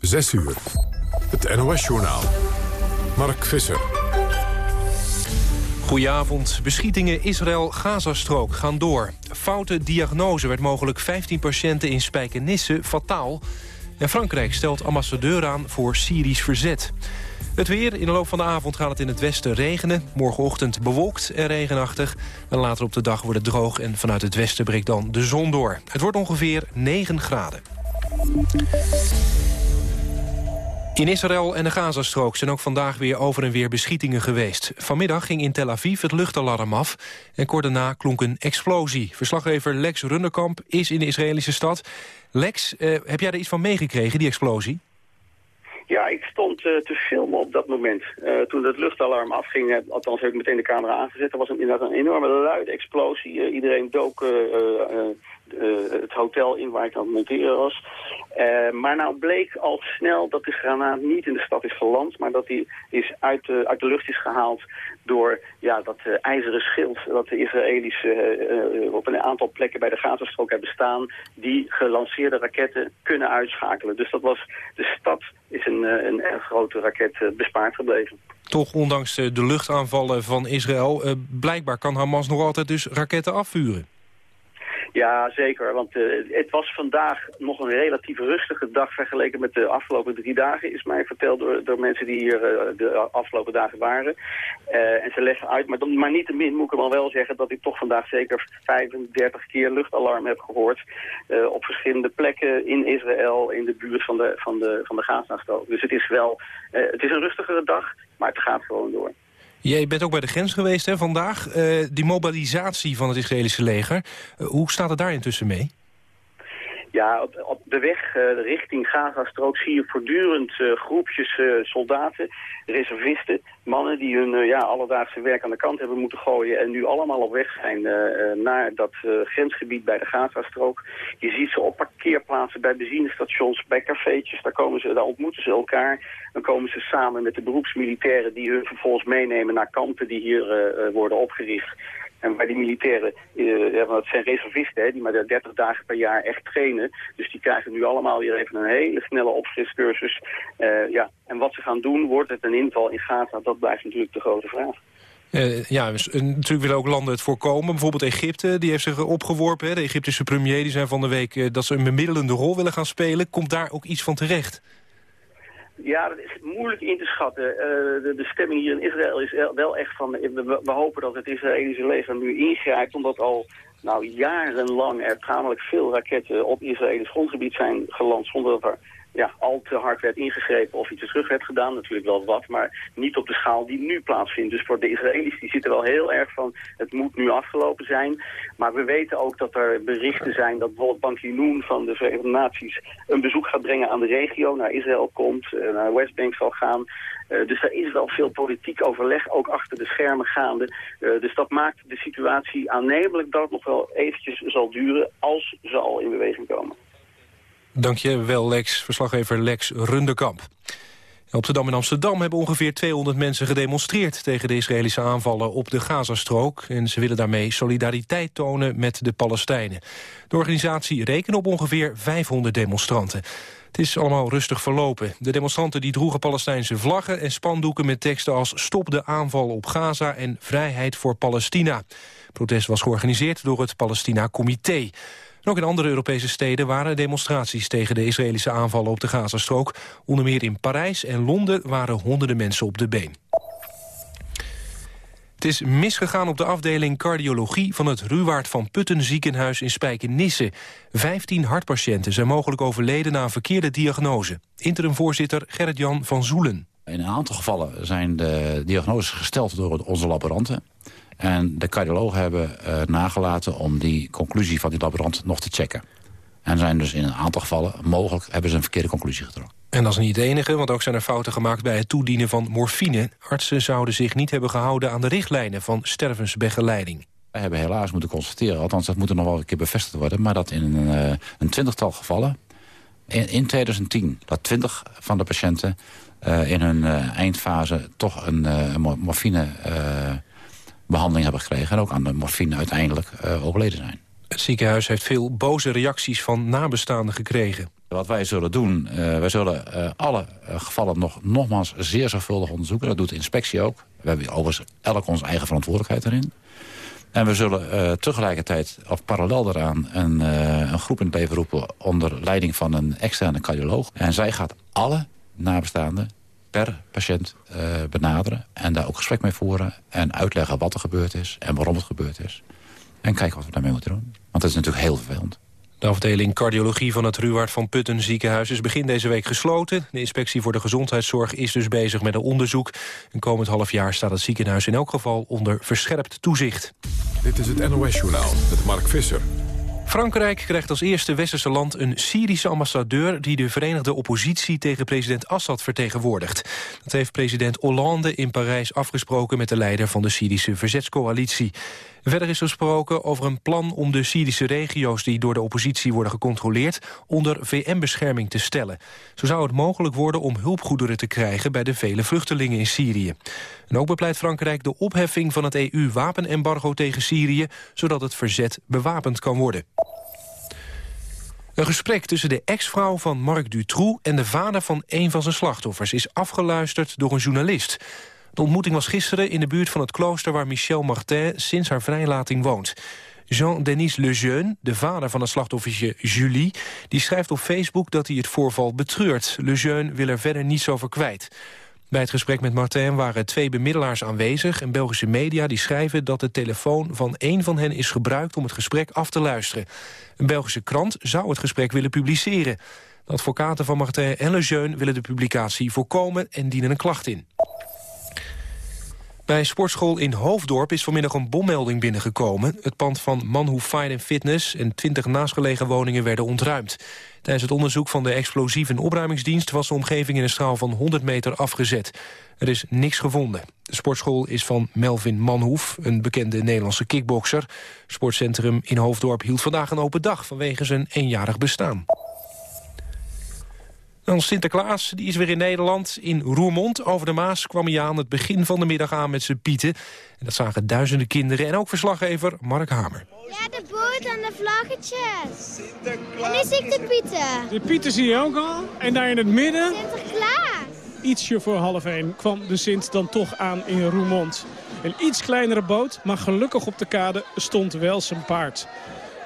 6 uur. Het NOS-journaal. Mark Visser. Goedenavond. Beschietingen Israël-Gazastrook gaan door. Foute diagnose werd mogelijk 15 patiënten in Spijkenisse fataal. En Frankrijk stelt ambassadeur aan voor Syrisch verzet. Het weer. In de loop van de avond gaat het in het westen regenen. Morgenochtend bewolkt en regenachtig. En later op de dag wordt het droog en vanuit het westen breekt dan de zon door. Het wordt ongeveer 9 graden. In Israël en de Gazastrook zijn ook vandaag weer over en weer beschietingen geweest. Vanmiddag ging in Tel Aviv het luchtalarm af en kort daarna klonk een explosie. Verslaggever Lex Runderkamp is in de Israëlische stad. Lex, eh, heb jij er iets van meegekregen, die explosie? Ja, ik stond uh, te filmen op dat moment. Uh, toen het luchtalarm afging, althans heb ik meteen de camera aangezet. Er was een, inderdaad een enorme luide explosie. iedereen dook het hotel in waar ik aan het monteren was. Uh, maar nou bleek al snel dat de granaat niet in de stad is geland, maar dat die is uit, de, uit de lucht is gehaald door ja, dat uh, ijzeren schild dat de Israëli's op een aantal plekken bij de Gazastrook hebben staan, die gelanceerde raketten kunnen uitschakelen. Dus dat was, de stad is een, een erg grote raket bespaard gebleven. Toch, ondanks de luchtaanvallen van Israël, blijkbaar kan Hamas nog altijd dus raketten afvuren. Ja, zeker. Want uh, het was vandaag nog een relatief rustige dag vergeleken met de afgelopen drie dagen, is mij verteld door, door mensen die hier uh, de afgelopen dagen waren. Uh, en ze leggen uit, maar, dan, maar min moet ik wel wel zeggen dat ik toch vandaag zeker 35 keer luchtalarm heb gehoord. op verschillende plekken in Israël, in de buurt van de, van de, van de Gaza-strook. Dus het is wel, het is een rustigere dag, maar het gaat gewoon door. Jij bent ook bij de grens geweest hè, vandaag. Uh, die mobilisatie van het Israëlische leger, uh, hoe staat het daar intussen mee? Ja, op, de weg uh, richting Gaza-strook zie je voortdurend uh, groepjes uh, soldaten, reservisten, mannen die hun ja, alledaagse werk aan de kant hebben moeten gooien en nu allemaal op weg zijn naar dat grensgebied bij de Gaza-strook. Je ziet ze op parkeerplaatsen, bij benzinestations, bij cafeetjes, daar, komen ze, daar ontmoeten ze elkaar. Dan komen ze samen met de beroepsmilitairen die hun vervolgens meenemen naar kampen die hier worden opgericht. En waar die militairen, uh, het zijn reservisten hè, die maar 30 dagen per jaar echt trainen. Dus die krijgen nu allemaal weer even een hele snelle opfriscursus. Uh, ja. En wat ze gaan doen, wordt het een inval in Gaza, dat blijft natuurlijk de grote vraag. Uh, ja, dus, natuurlijk willen ook landen het voorkomen. Bijvoorbeeld Egypte, die heeft zich opgeworpen. De Egyptische premier die zijn van de week dat ze een bemiddelende rol willen gaan spelen. Komt daar ook iets van terecht? Ja, dat is moeilijk in te schatten. Uh, de, stemming hier in Israël is wel echt van... We, we, hopen dat het Israëlische leger nu ingrijpt... omdat al nou, jarenlang er tamelijk veel raketten op Israëlisch grondgebied zijn geland... zonder dat er ja, al te hard werd ingegrepen of iets terug werd gedaan. Natuurlijk wel wat, maar niet op de schaal die nu plaatsvindt. Dus voor de Israëli's die zitten wel heel erg van het moet nu afgelopen zijn. Maar we weten ook dat er berichten zijn dat bijvoorbeeld Ban Ki-moon van de Verenigde Naties een bezoek gaat brengen aan de regio, naar Israël komt, eh, naar Westbank zal gaan. Uh, dus er is wel veel politiek overleg, ook achter de schermen gaande. Uh, dus dat maakt de situatie aannemelijk dat het nog wel eventjes zal duren als ze al in beweging komen. Dank je wel, Lex. Verslaggever Lex Rundekamp. Op Amsterdam en Amsterdam hebben ongeveer 200 mensen gedemonstreerd... tegen de Israëlische aanvallen op de Gazastrook. En ze willen daarmee solidariteit tonen met de Palestijnen. De organisatie rekent op ongeveer 500 demonstranten. Het is allemaal rustig verlopen. De demonstranten die droegen Palestijnse vlaggen en spandoeken met teksten als stop de aanval op Gaza en vrijheid voor Palestina. Het protest was georganiseerd door het Ook in andere Europese steden waren demonstraties tegen de Israëlische aanvallen op de Gazastrook. Onder meer in Parijs en Londen waren honderden mensen op de been. Het is misgegaan op de afdeling cardiologie van het Ruwaard van Putten ziekenhuis in Spijkenisse. Vijftien hartpatiënten zijn mogelijk overleden na een verkeerde diagnose. Interim-voorzitter Gerrit-Jan van Zoelen. In een aantal gevallen zijn de diagnoses gesteld door onze laboranten. En de cardiologen hebben uh, nagelaten om die conclusie van die laborant nog te checken. En zijn dus in een aantal gevallen mogelijk hebben ze een verkeerde conclusie getrokken. En dat is niet het enige, want ook zijn er fouten gemaakt bij het toedienen van morfine. Artsen zouden zich niet hebben gehouden aan de richtlijnen van stervensbegeleiding. Wij hebben helaas moeten constateren, althans dat moet er nog wel een keer bevestigd worden... maar dat in een, uh, een twintigtal gevallen in, in, 2010... dat twintig van de patiënten uh, in hun eindfase toch een morfine behandeling hebben gekregen... en ook aan de morfine uiteindelijk uh, overleden zijn. Het ziekenhuis heeft veel boze reacties van nabestaanden gekregen. Wat wij zullen doen, uh, wij zullen uh, alle gevallen nog, nogmaals zeer zorgvuldig onderzoeken. Dat doet de inspectie ook. We hebben overigens elk onze eigen verantwoordelijkheid erin. En we zullen tegelijkertijd, of parallel daaraan, een, een groep in het leven roepen... onder leiding van een externe cardioloog. En zij gaat alle nabestaanden per patiënt uh, benaderen... en daar ook gesprek mee voeren en uitleggen wat er gebeurd is... en waarom het gebeurd is. En kijken wat we daarmee moeten doen. Want dat is natuurlijk heel vervelend. De afdeling cardiologie van het Ruwaard van Putten ziekenhuis is begin deze week gesloten. De inspectie voor de gezondheidszorg is dus bezig met een onderzoek. En komend half jaar staat het ziekenhuis in elk geval onder verscherpt toezicht. Dit is het NOS-journaal met Mark Visser. Frankrijk krijgt als eerste westerse land een Syrische ambassadeur... die de verenigde oppositie tegen president Assad vertegenwoordigt. Dat heeft president Hollande in Parijs afgesproken... met de leider van de Syrische verzetscoalitie. Verder is gesproken over een plan om de Syrische regio's... die door de oppositie worden gecontroleerd... onder VN-bescherming te stellen. Zo zou het mogelijk worden om hulpgoederen te krijgen... bij de vele vluchtelingen in Syrië. En ook bepleit Frankrijk de opheffing van het EU-wapenembargo tegen Syrië... zodat het verzet bewapend kan worden. Een gesprek tussen de ex-vrouw van Marc Dutroux... en de vader van een van zijn slachtoffers is afgeluisterd door een journalist. De ontmoeting was gisteren in de buurt van het klooster... waar Michel Martin sinds haar vrijlating woont. Jean-Denis Lejeune, de vader van het slachtoffertje Julie... die schrijft op Facebook dat hij het voorval betreurt. Lejeune wil er verder niets over kwijt. Bij het gesprek met Martin waren twee bemiddelaars aanwezig... en Belgische media die schrijven dat de telefoon van één van hen is gebruikt... om het gesprek af te luisteren. Een Belgische krant zou het gesprek willen publiceren. De advocaten van Martin en Lejeune willen de publicatie voorkomen... en dienen een klacht in. Bij sportschool in Hoofddorp is vanmiddag een bommelding binnengekomen. Het pand van Manhoef Fine Fitness en 20 naastgelegen woningen werden ontruimd. Tijdens het onderzoek van de explosieve opruimingsdienst... was de omgeving in een straal van 100 meter afgezet. Er is niks gevonden. De sportschool is van Melvin Manhoef, een bekende Nederlandse kickbokser. Sportcentrum in Hoofddorp hield vandaag een open dag... vanwege zijn eenjarig bestaan. Dan Sinterklaas, die is weer in Nederland. In Roermond over de Maas kwam hij aan het begin van de middag aan met zijn pieten. En dat zagen duizenden kinderen en ook verslaggever Mark Hamer. Ja, de boot en de vlaggetjes. En nu zie ik de pieten. De pieten zie je ook al. En daar in het midden... Sinterklaas. Ietsje voor half één kwam de Sint dan toch aan in Roermond. Een iets kleinere boot, maar gelukkig op de kade stond wel zijn paard.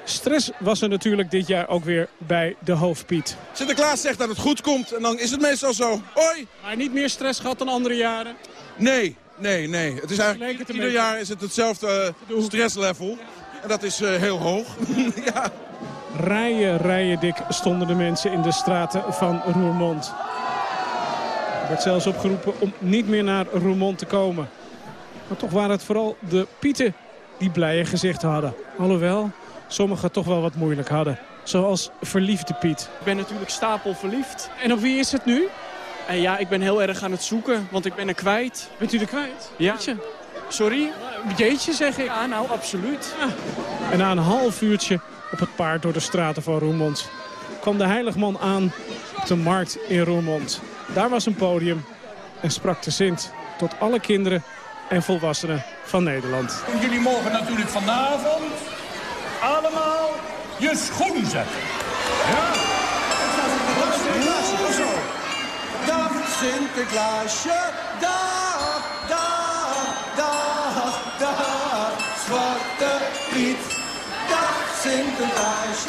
Stress was er natuurlijk dit jaar ook weer bij de hoofdpiet. Sinterklaas zegt dat het goed komt en dan is het meestal zo. Hoi! Maar niet meer stress gehad dan andere jaren? Nee, nee, nee. Het is eigenlijk, ieder jaar is het hetzelfde uh, stresslevel. En dat is uh, heel hoog. ja. Rijen, rijen dik stonden de mensen in de straten van Roermond. Er werd zelfs opgeroepen om niet meer naar Roermond te komen. Maar toch waren het vooral de pieten die blije gezichten hadden. Alhoewel, sommigen toch wel wat moeilijk hadden. Zoals verliefde Piet. Ik ben natuurlijk stapel verliefd. En op wie is het nu? En ja, ik ben heel erg aan het zoeken, want ik ben er kwijt. Bent u er kwijt? Ja. Jeetje. Sorry? Jeetje zeg ik. Ja, nou, absoluut. Ja. En na een half uurtje op het paard door de straten van Roermond... kwam de heiligman aan op de markt in Roermond. Daar was een podium en sprak de Sint tot alle kinderen en volwassenen van Nederland. Jullie mogen natuurlijk vanavond allemaal je schoen zetten. Ja? Dag Sinterklaasje, dag, dag, dag, dag, Zwarte Piet. Dag Sinterklaasje,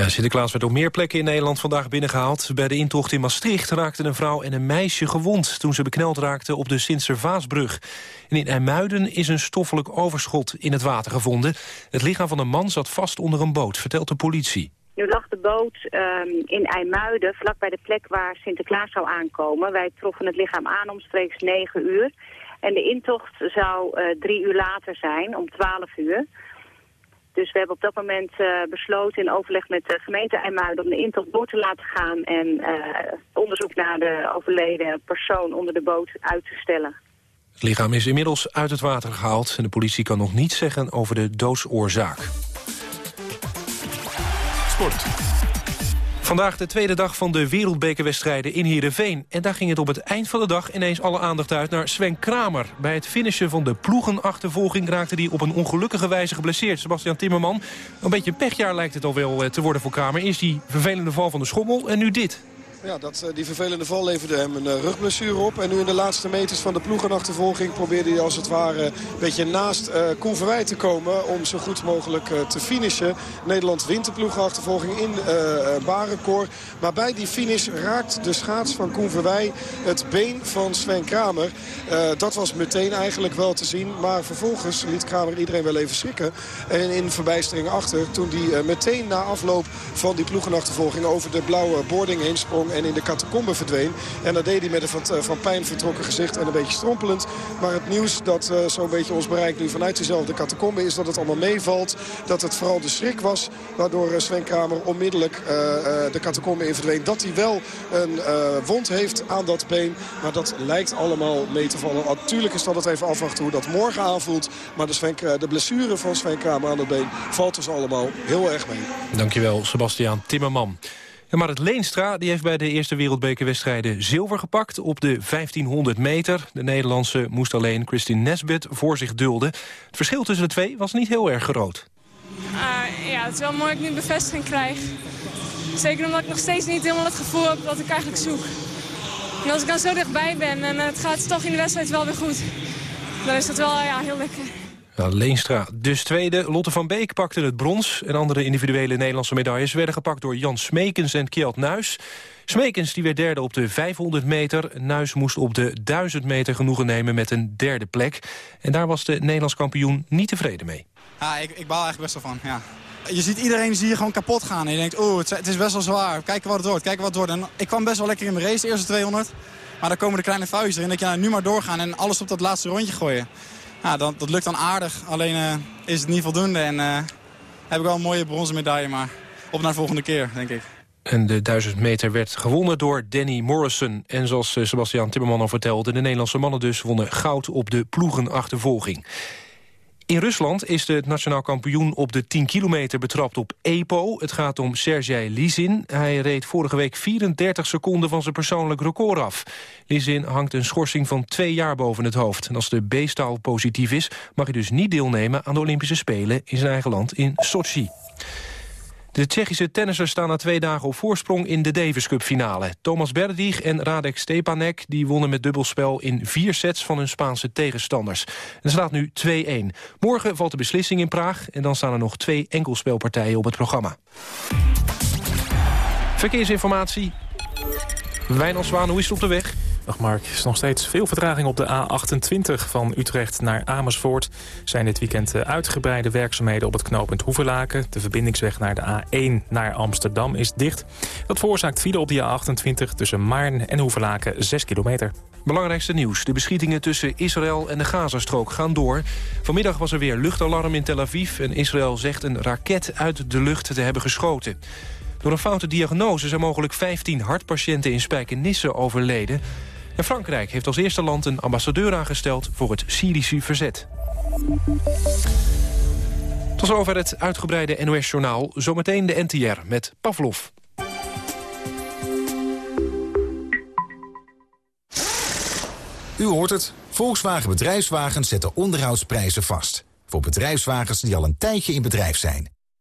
Ja, Sinterklaas werd op meer plekken in Nederland vandaag binnengehaald. Bij de intocht in Maastricht raakten een vrouw en een meisje gewond... toen ze bekneld raakten op de Sint-Servaasbrug. En in IJmuiden is een stoffelijk overschot in het water gevonden. Het lichaam van een man zat vast onder een boot, vertelt de politie. Nu lag de boot um, in IJmuiden, vlakbij de plek waar Sinterklaas zou aankomen. Wij troffen het lichaam aan omstreeks 9 uur. En de intocht zou uh, drie uur later zijn, om 12 uur. Dus we hebben op dat moment uh, besloten in overleg met de gemeente IJmuiden... om de intocht door te laten gaan en uh, onderzoek naar de overleden persoon onder de boot uit te stellen. Het lichaam is inmiddels uit het water gehaald... en de politie kan nog niets zeggen over de doodsoorzaak. Sport. Vandaag de tweede dag van de wereldbekerwedstrijden in Heerenveen. En daar ging het op het eind van de dag ineens alle aandacht uit naar Sven Kramer. Bij het finishen van de ploegenachtervolging raakte hij op een ongelukkige wijze geblesseerd. Sebastian Timmerman, een beetje pechjaar lijkt het al wel eh, te worden voor Kramer. Eerst die vervelende val van de schommel en nu dit. Ja, dat, eh, die vervelende val leverde hem een uh, rugblessure op. En nu in de laatste meters van de ploegenachtervolging probeerde hij als het ware een beetje naast uh, Koen Verwij te komen. Om zo goed mogelijk te finishen. Nederland wint de ploegenachtervolging in uh, Barenkoor. Maar bij die finish raakt de schaats van Koen Verwij het been van Sven Kramer. dat was meteen eigenlijk wel te zien. Maar vervolgens liet Kramer iedereen wel even schrikken. En in verbijstering achter toen hij meteen na afloop van die ploegenachtervolging over de blauwe boarding heen sprong en in de catacombe verdween. En dat deed hij met een van, eh, van pijn vertrokken gezicht en een beetje strompelend. Maar het nieuws dat uh, zo'n beetje ons bereikt nu vanuit diezelfde catacombe is dat het allemaal meevalt. Dat het vooral de schrik was waardoor eh, Sven Kramer onmiddellijk de catacombe in verdween. Dat hij wel een wond heeft aan dat been. Maar dat lijkt allemaal mee te vallen. Natuurlijk is dat het even afwachten hoe dat morgen aanvoelt. Maar de, Sven, de blessure van Sven Kramer aan het been valt dus allemaal heel erg mee. Dankjewel, Sebastiaan Timmerman. Maar het Leenstra die heeft bij de eerste wereldbekerwedstrijden zilver gepakt op de 1500 meter. De Nederlandse moest alleen Christine Nesbit voor zich dulden. Het verschil tussen de twee was niet heel erg groot. Uh, ja, het is wel mooi dat ik nu bevestiging krijg. Zeker omdat ik nog steeds niet helemaal het gevoel heb dat ik eigenlijk zoek. En als ik dan zo dichtbij ben en het gaat toch in de wedstrijd wel weer goed... dan is dat wel ja, heel lekker. Leenstra dus tweede. Lotte van Beek pakte het brons. En andere individuele Nederlandse medailles werden gepakt door Jan Smekens en Kjeld Nuis. Smekens die werd derde op de 500 meter. Nuis moest op de 1000 meter genoegen nemen met een derde plek. En daar was de Nederlands kampioen niet tevreden mee. Ja, ik, ik baal eigenlijk best wel van, ja. Je ziet iedereen zie je gewoon kapot gaan. En je denkt, oh, het, het, is best wel zwaar. Kijken wat het wordt, kijken wat het wordt. En ik kwam best wel lekker in mijn race, de eerste 200. Maar dan komen de kleine vuisten erin. Denk je, nou, nu maar doorgaan en alles op dat laatste rondje gooien ja, dat, lukt dan aardig. Alleen uh, is het niet voldoende. En uh, heb ik wel een mooie bronzen medaille, maar op naar de volgende keer, denk ik. En de 1000 meter werd gewonnen door Danny Morrison. En zoals eh, Sebastian Timmerman al vertelde... de Nederlandse mannen dus wonnen goud op de ploegenachtervolging. In Rusland is de nationaal kampioen op de 10 kilometer betrapt op EPO. Het gaat om Sergej Lizin. Hij reed vorige week 34 seconden van zijn persoonlijk record af. Lizin hangt een schorsing van twee jaar boven het hoofd. En als de B-staal positief is, mag hij dus niet deelnemen aan de Olympische Spelen in zijn eigen land in Sochi. De Tsjechische tennissers staan na twee dagen op voorsprong in de Davis Cup finale. Thomas Berdych en Radek Stepanek die wonnen met dubbelspel in vier sets van hun Spaanse tegenstanders. Het staat nu 2-1. Morgen valt de beslissing in Praag en dan staan er nog twee enkelspelpartijen op het programma. Verkeersinformatie. Wijnald Zwaan, hoe is het op de weg? Dag Mark, er is nog steeds veel vertraging op de A28 van Utrecht naar Amersfoort. Zijn dit weekend eh, uitgebreide werkzaamheden op het knooppunt Hoeverlaken. De verbindingsweg naar de A1 naar Amsterdam is dicht. Dat veroorzaakt file op de A28 tussen Maarn en Hoeverlaken 6 kilometer. Belangrijkste nieuws. De beschietingen tussen Israël en de Gazastrook gaan door. Vanmiddag was er weer luchtalarm in Tel Aviv... en Israël zegt een raket uit de lucht te hebben geschoten. Door een foute diagnose zijn mogelijk 15 hartpatiënten in Spijkenisse overleden. En Frankrijk heeft als eerste land een ambassadeur aangesteld voor het Syrische verzet. Tot zover het uitgebreide NOS-journaal. Zometeen de NTR met Pavlov. U hoort het. Volkswagen Bedrijfswagens zetten onderhoudsprijzen vast. Voor bedrijfswagens die al een tijdje in bedrijf zijn.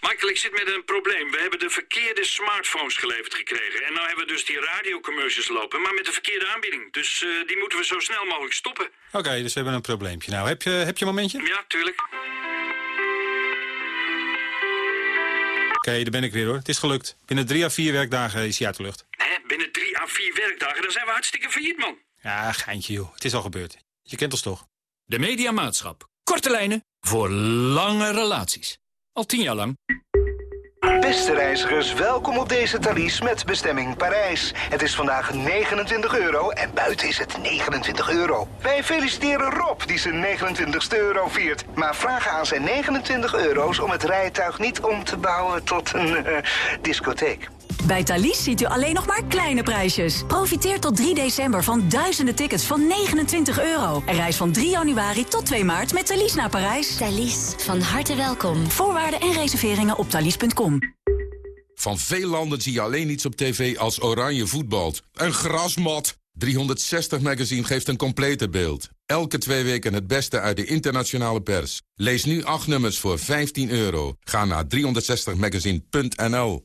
Michael, ik zit met een probleem. We hebben de verkeerde smartphones geleverd gekregen. En nou hebben we dus die radiocommercials lopen, maar met de verkeerde aanbieding. Dus uh, die moeten we zo snel mogelijk stoppen. Oké, okay, dus we hebben een probleempje. Nou, heb je, heb je een momentje? Ja, tuurlijk. Oké, okay, daar ben ik weer hoor. Het is gelukt. Binnen drie à vier werkdagen is hij uit de lucht. Hè? Binnen drie à vier werkdagen? Dan zijn we hartstikke failliet, man. Ja, geintje joh. Het is al gebeurd. Je kent ons toch? De Mediamaatschap. Korte lijnen voor lange relaties. Al tien jaar lang. Beste reizigers, welkom op deze Thalys met bestemming Parijs. Het is vandaag 29 euro en buiten is het 29 euro. Wij feliciteren Rob die zijn 29ste euro viert. Maar vragen aan zijn 29 euro's om het rijtuig niet om te bouwen tot een eh, discotheek. Bij Thalys ziet u alleen nog maar kleine prijsjes. Profiteer tot 3 december van duizenden tickets van 29 euro. En reis van 3 januari tot 2 maart met Thalys naar Parijs. Thalys, van harte welkom. Voorwaarden en reserveringen op thalys.com. Van veel landen zie je alleen iets op tv als oranje voetbalt. Een grasmat. 360 Magazine geeft een complete beeld. Elke twee weken het beste uit de internationale pers. Lees nu acht nummers voor 15 euro. Ga naar 360magazine.nl.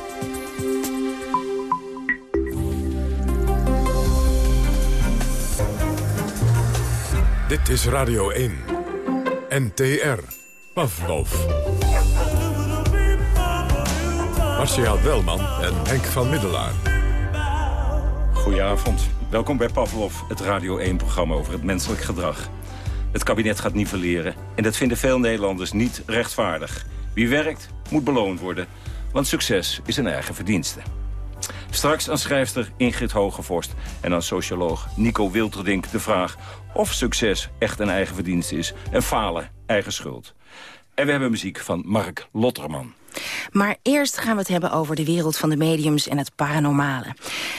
Dit is Radio 1. NTR. Pavlov. Marcia Welman en Henk van Middelaar. Goedenavond. Welkom bij Pavlov, het Radio 1-programma over het menselijk gedrag. Het kabinet gaat nivelleren en dat vinden veel Nederlanders niet rechtvaardig. Wie werkt, moet beloond worden, want succes is een eigen verdienste. Straks aan schrijfster Ingrid Hogevorst en aan socioloog Nico Wilterdink de vraag of succes echt een eigen verdienste is en falen eigen schuld. En we hebben muziek van Mark Lotterman. Maar eerst gaan we het hebben over de wereld van de mediums en het paranormale.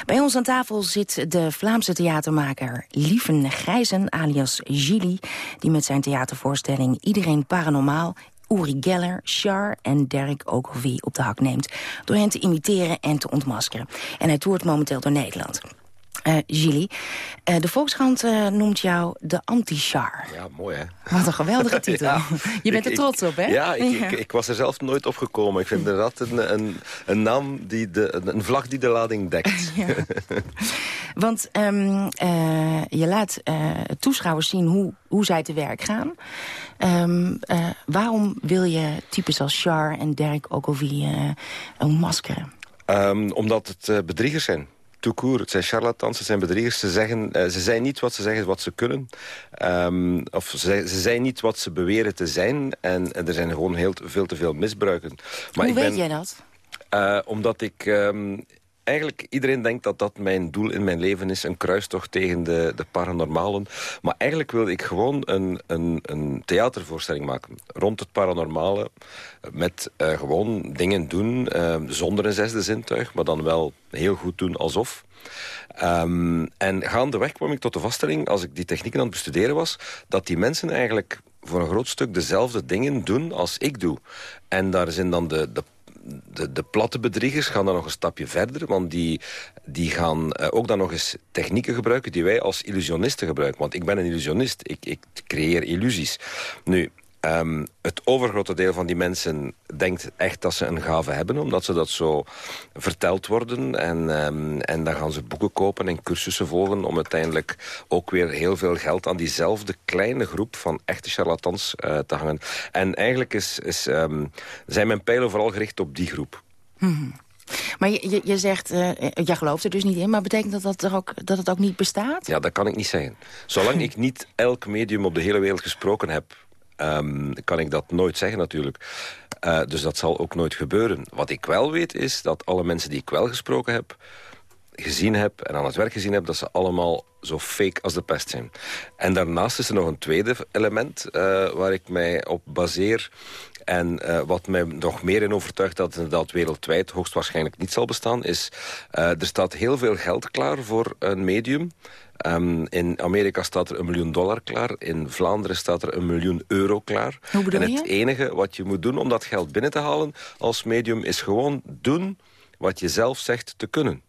Bij ons aan tafel zit de Vlaamse theatermaker Lieven Grijzen, alias Gilly... die met zijn theatervoorstelling Iedereen Paranormaal... Uri Geller, Char en Derek Ogilvie op de hak neemt... door hen te imiteren en te ontmaskeren. En hij toert momenteel door Nederland. Uh, Gilly, uh, de Volkskrant uh, noemt jou de anti-char. Ja, mooi hè. Wat een geweldige titel. ja, je bent er trots op hè? Ja, ik, ik, ik, was er zelf nooit op gekomen. Ik vind inderdaad een, een, een naam, die de, een vlag die de lading dekt. Want um, je laat toeschouwers zien hoe, hoe zij te werk gaan. Um, waarom wil je types als Char en Dirk Ogilvie ontmaskeren? Um, omdat het bedriegers zijn toekoer. Het zijn charlatans, het zijn bedriegers. Ze, zeggen, uh, ze zijn niet wat ze zeggen wat ze kunnen. Um, of ze, ze, zijn niet wat ze beweren te zijn. En, en er zijn gewoon heel, veel te veel misbruiken. Maar Hoe ik weet ben, jij dat? Uh, omdat ik... Um, eigenlijk iedereen denkt dat dat mijn doel in mijn leven is. Een kruistocht tegen de, de paranormalen. Maar eigenlijk wil ik gewoon een, een, een theatervoorstelling maken. Rond het paranormale. Met uh, gewoon dingen doen. Uh, zonder een zesde zintuig. Maar dan wel heel goed doen alsof. Um, en gaandeweg kwam ik tot de vaststelling, als ik die technieken aan het bestuderen was, dat die mensen eigenlijk voor een groot stuk dezelfde dingen doen als ik doe. En daar zijn dan de, de de, de platte bedriegers gaan dan nog een stapje verder. Want die, die gaan uh, ook dan nog eens technieken gebruiken... die wij als illusionisten gebruiken. Want ik ben een illusionist. Ik, ik creëer illusies. Nu, Um, het overgrote deel van die mensen denkt echt dat ze een gave hebben... omdat ze dat zo verteld worden. En, um, en dan gaan ze boeken kopen en cursussen volgen... om uiteindelijk ook weer heel veel geld aan diezelfde kleine groep... van echte charlatans uh, te hangen. En eigenlijk is, is, um, zijn mijn pijlen vooral gericht op die groep. Hmm. Maar je, je, je zegt, uh, jij gelooft er dus niet in... maar betekent dat dat, er ook, dat het ook niet bestaat? Ja, dat kan ik niet zeggen. Zolang ik niet elk medium op de hele wereld gesproken heb um, kan ik dat nooit zeggen natuurlijk. Uh, dus dat zal ook nooit gebeuren. Wat ik wel weet is dat alle mensen die ik wel gesproken heb gezien heb en aan het werk gezien heb... dat ze allemaal zo fake als de pest zijn. En daarnaast is er nog een tweede element uh, waar ik mij op baseer... En uh, wat mij nog meer in overtuigt dat het wereldwijd hoogstwaarschijnlijk niet zal bestaan... is, er staat heel veel geld klaar voor een medium... Um, in Amerika staat er een miljoen dollar klaar. In Vlaanderen staat er een miljoen euro klaar. Hoe bedoel en het enige wat je moet doen om dat geld binnen te halen als medium... is gewoon doen wat je zelf zegt te kunnen.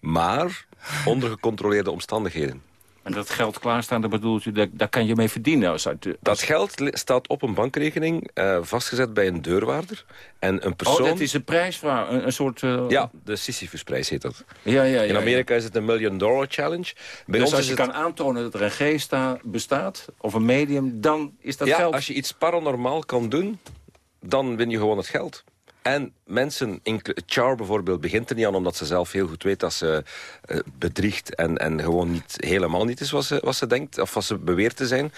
Maar onder gecontroleerde omstandigheden. En dat geld klaarstaan, dat bedoelt u, daar, daar kan je mee verdienen? Als uit, Dat geld staat op een bankrekening, eh, vastgezet bij een deurwaarder. En een persoon... Oh, dat is een prijsvraag, een, een soort... eh, Ja, de Sisyphusprijs heet dat. Ja, ja, ja, In ja. Amerika is het een Million Dollar Challenge. Bij dus ons als je het... kan aantonen dat er een geest sta- bestaat, of een medium, dan is dat ja, geld. als je iets paranormaal kan doen, dan win je gewoon het geld. En mensen, Char bijvoorbeeld, begint er niet aan... omdat ze zelf heel goed weet dat ze eh, bedriegt... En, en gewoon niet, helemaal niet is wat ze, wat ze denkt, of wat ze beweert te zijn.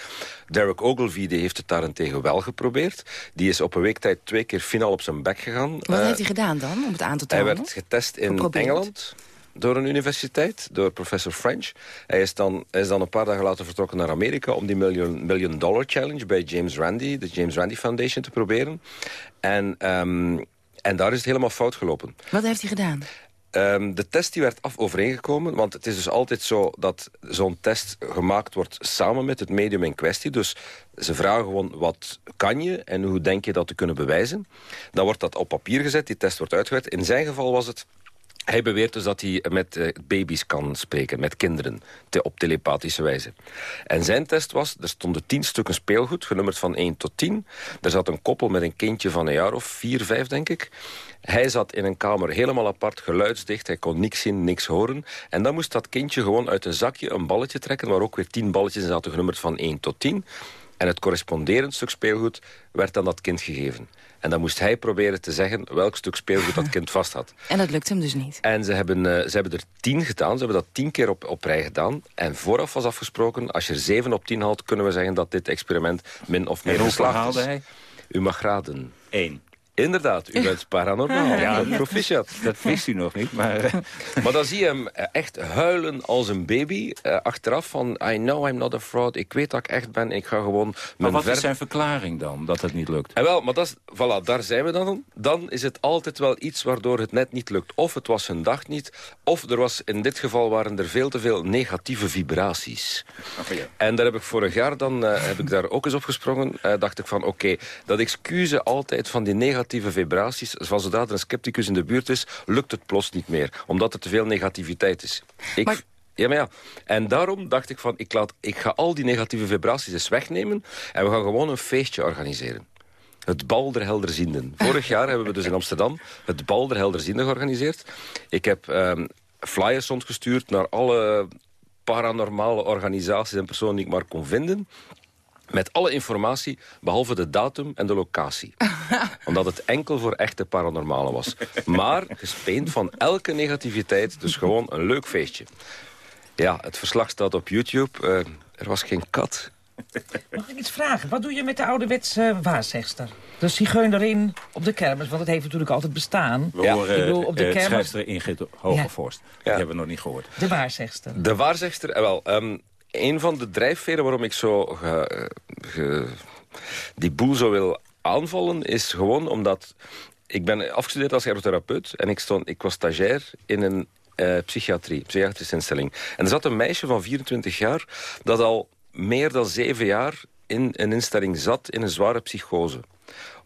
Derek Ogilvie die heeft het daarentegen wel geprobeerd. Die is op een week tijd twee keer finaal op zijn bek gegaan. Wat Eh, heeft hij gedaan dan, om het aan te hij tonen? werd getest in Geprobeerd. Engeland door een universiteit, door professor French. Hij is, dan, hij is dan een paar dagen later vertrokken naar Amerika... om die million, million Dollar Challenge bij James Randi, de James Randi Foundation, te proberen. En, ehm, en daar is het helemaal fout gelopen. Wat heeft hij gedaan? Ehm, de test die werd af overeengekomen, want het is dus altijd zo dat zo'n test gemaakt wordt samen met het medium in kwestie. Dus ze vragen gewoon wat kan je en hoe denk je dat te kunnen bewijzen. Dan wordt dat op papier gezet, die test wordt uitgewerkt. In zijn geval was het hij beweert dus dat hij met eh, baby's kan spreken, met kinderen, te, op telepathische wijze. En zijn test was, er stonden tien stukken speelgoed, genummerd van 1 tot 10. Er zat een koppel met een kindje van een jaar of 4, 5 denk ik. Hij zat in een kamer helemaal apart, geluidsdicht, hij kon niks zien, niks horen. En dan moest dat kindje gewoon uit een zakje een balletje trekken, waar ook weer 10 balletjes in zaten, genummerd van 1 tot 10. En het corresponderend stuk speelgoed werd aan dat kind gegeven. En dan moest hij proberen te zeggen welk stuk speelgoed dat kind vast had. En dat lukt hem dus niet. En ze hebben, eh, ze hebben er tien gedaan. Ze hebben dat tien keer op, op rij gedaan. En vooraf was afgesproken, als je er zeven op tien haalt... kunnen we zeggen dat dit experiment min of meer En hoeveel geslaagd haalde is. hij? U mag raden. Eén. Inderdaad, u bent paranormaal. Ja. proficiat. Dat wist u nog niet, maar... eh, Maar dan zie je hem eh, echt huilen als een baby. eh, achteraf van, I know I'm not a fraud. Ik weet dat ik echt ben. Ik ga gewoon Maar wat is zijn verklaring dan, dat het niet lukt? En wel, maar dat is, voilà, daar zijn we dan. Dan is het altijd wel iets waardoor het net niet lukt. Of het was zijn dag niet, of er was, in dit geval waren er veel te veel negatieve vibraties. En daar heb ik vorig jaar dan, heb ik daar ook eens op gesprongen. Dacht ik van, oké, dat excuus altijd van die negatieve vibraties, van zodra er een scepticus in de buurt is, lukt het plots niet meer. Omdat er te veel negativiteit is. Ik, Ja, maar ja. En daarom dacht ik van, ik, laat, ik ga al die negatieve vibraties eens wegnemen en we gaan gewoon een feestje organiseren. Het Bal der Helderzienden. Vorig jaar hebben we dus in Amsterdam het Bal der Helderzienden georganiseerd. Ik heb ehm, flyers rondgestuurd naar alle paranormale organisaties en personen die ik maar kon vinden. Met alle informatie, behalve de datum en de locatie. Omdat het enkel voor echte paranormale was. Maar gespeend van elke negativiteit, dus gewoon een leuk feestje. Ja, het verslag staat op YouTube. Eh, er was geen kat. Mag ik iets vragen? Wat doe je met de ouderwetse waarzegster? De zigeunerin op de kermis, want het heeft natuurlijk altijd bestaan. We horen ik bedoel, op de eh, kermis, schrijfster Ingrid Hogevorst. Die hebben we nog niet gehoord. de waarzegster. De waarzegster, eh, wel, ehm, een van de drijfveren waarom ik zo die boel zo wil aanvallen, is gewoon omdat ik ben afgestudeerd als ergotherapeut en ik, stond, ik was stagiair in een eh, psychiatrie, psychiatrische instelling. En er zat een meisje van 24 jaar dat al meer dan zeven jaar in een instelling zat in een zware psychose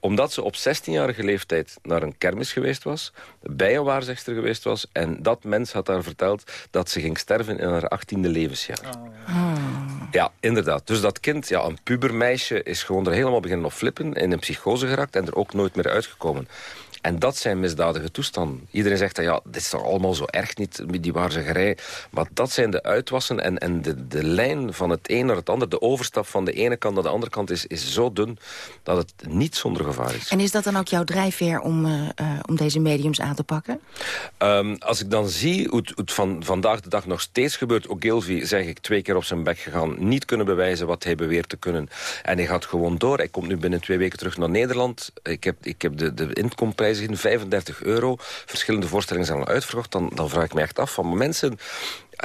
omdat ze op 16-jarige leeftijd naar een kermis geweest was, bij een waarzegster geweest was, en dat mens had haar verteld dat ze ging sterven in haar 18e levensjaar. Ja, inderdaad. Dus dat kind, ja, een pubermeisje, is gewoon er helemaal beginnen op flippen, in een psychose geraakt en er ook nooit meer uitgekomen. En dat zijn misdadige toestanden. Iedereen zegt, dat, ja, dit is toch allemaal zo erg niet, die waarzeggerij. Maar dat zijn de uitwassen en, en de, de lijn van het een naar het ander, de overstap van de ene kant naar de andere kant is, is zo dun dat het niet zonder gevaar is. En is dat dan ook jouw drijfveer om, eh, eh, om deze mediums aan te pakken? Ehm, als ik dan zie hoe het, hoe het van vandaag de dag nog steeds gebeurt... Ogilvy, zeg ik, twee keer op zijn bek gegaan... niet kunnen bewijzen wat hij beweert te kunnen. En hij gaat gewoon door. Hij komt nu binnen twee weken terug naar Nederland. Ik heb, ik heb de, de inkomprijs gezien, 35 euro. Verschillende voorstellingen zijn al uitverkocht. Dan, dan vraag ik me echt af van mensen...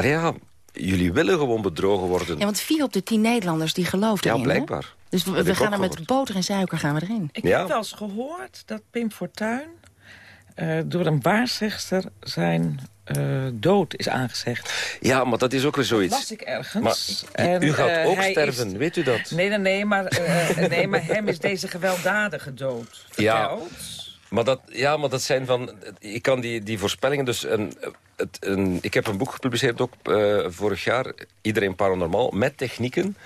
ja, jullie willen gewoon bedrogen worden. Ja, want vier op de tien Nederlanders die geloven Ja, erin. hè? blijkbaar. Dus we, gaan er met boter en suiker gaan we erin. Ik Ja. heb wel eens gehoord dat Pim Fortuyn eh, door een waarzegster zijn eh, dood is aangezegd. Ja, maar dat is ook weer zoiets. Dat las ik ergens. Maar u- En, u gaat eh, ook sterven, is- weet u dat? Nee, nee, nee, maar, eh, nee, maar hem is deze gewelddadige dood Ja. Maar dat, ja, maar dat zijn van... Ik kan die, die voorspellingen dus... Een, het, een, ik heb een boek gepubliceerd ook uh, vorig jaar. Iedereen paranormaal. Met technieken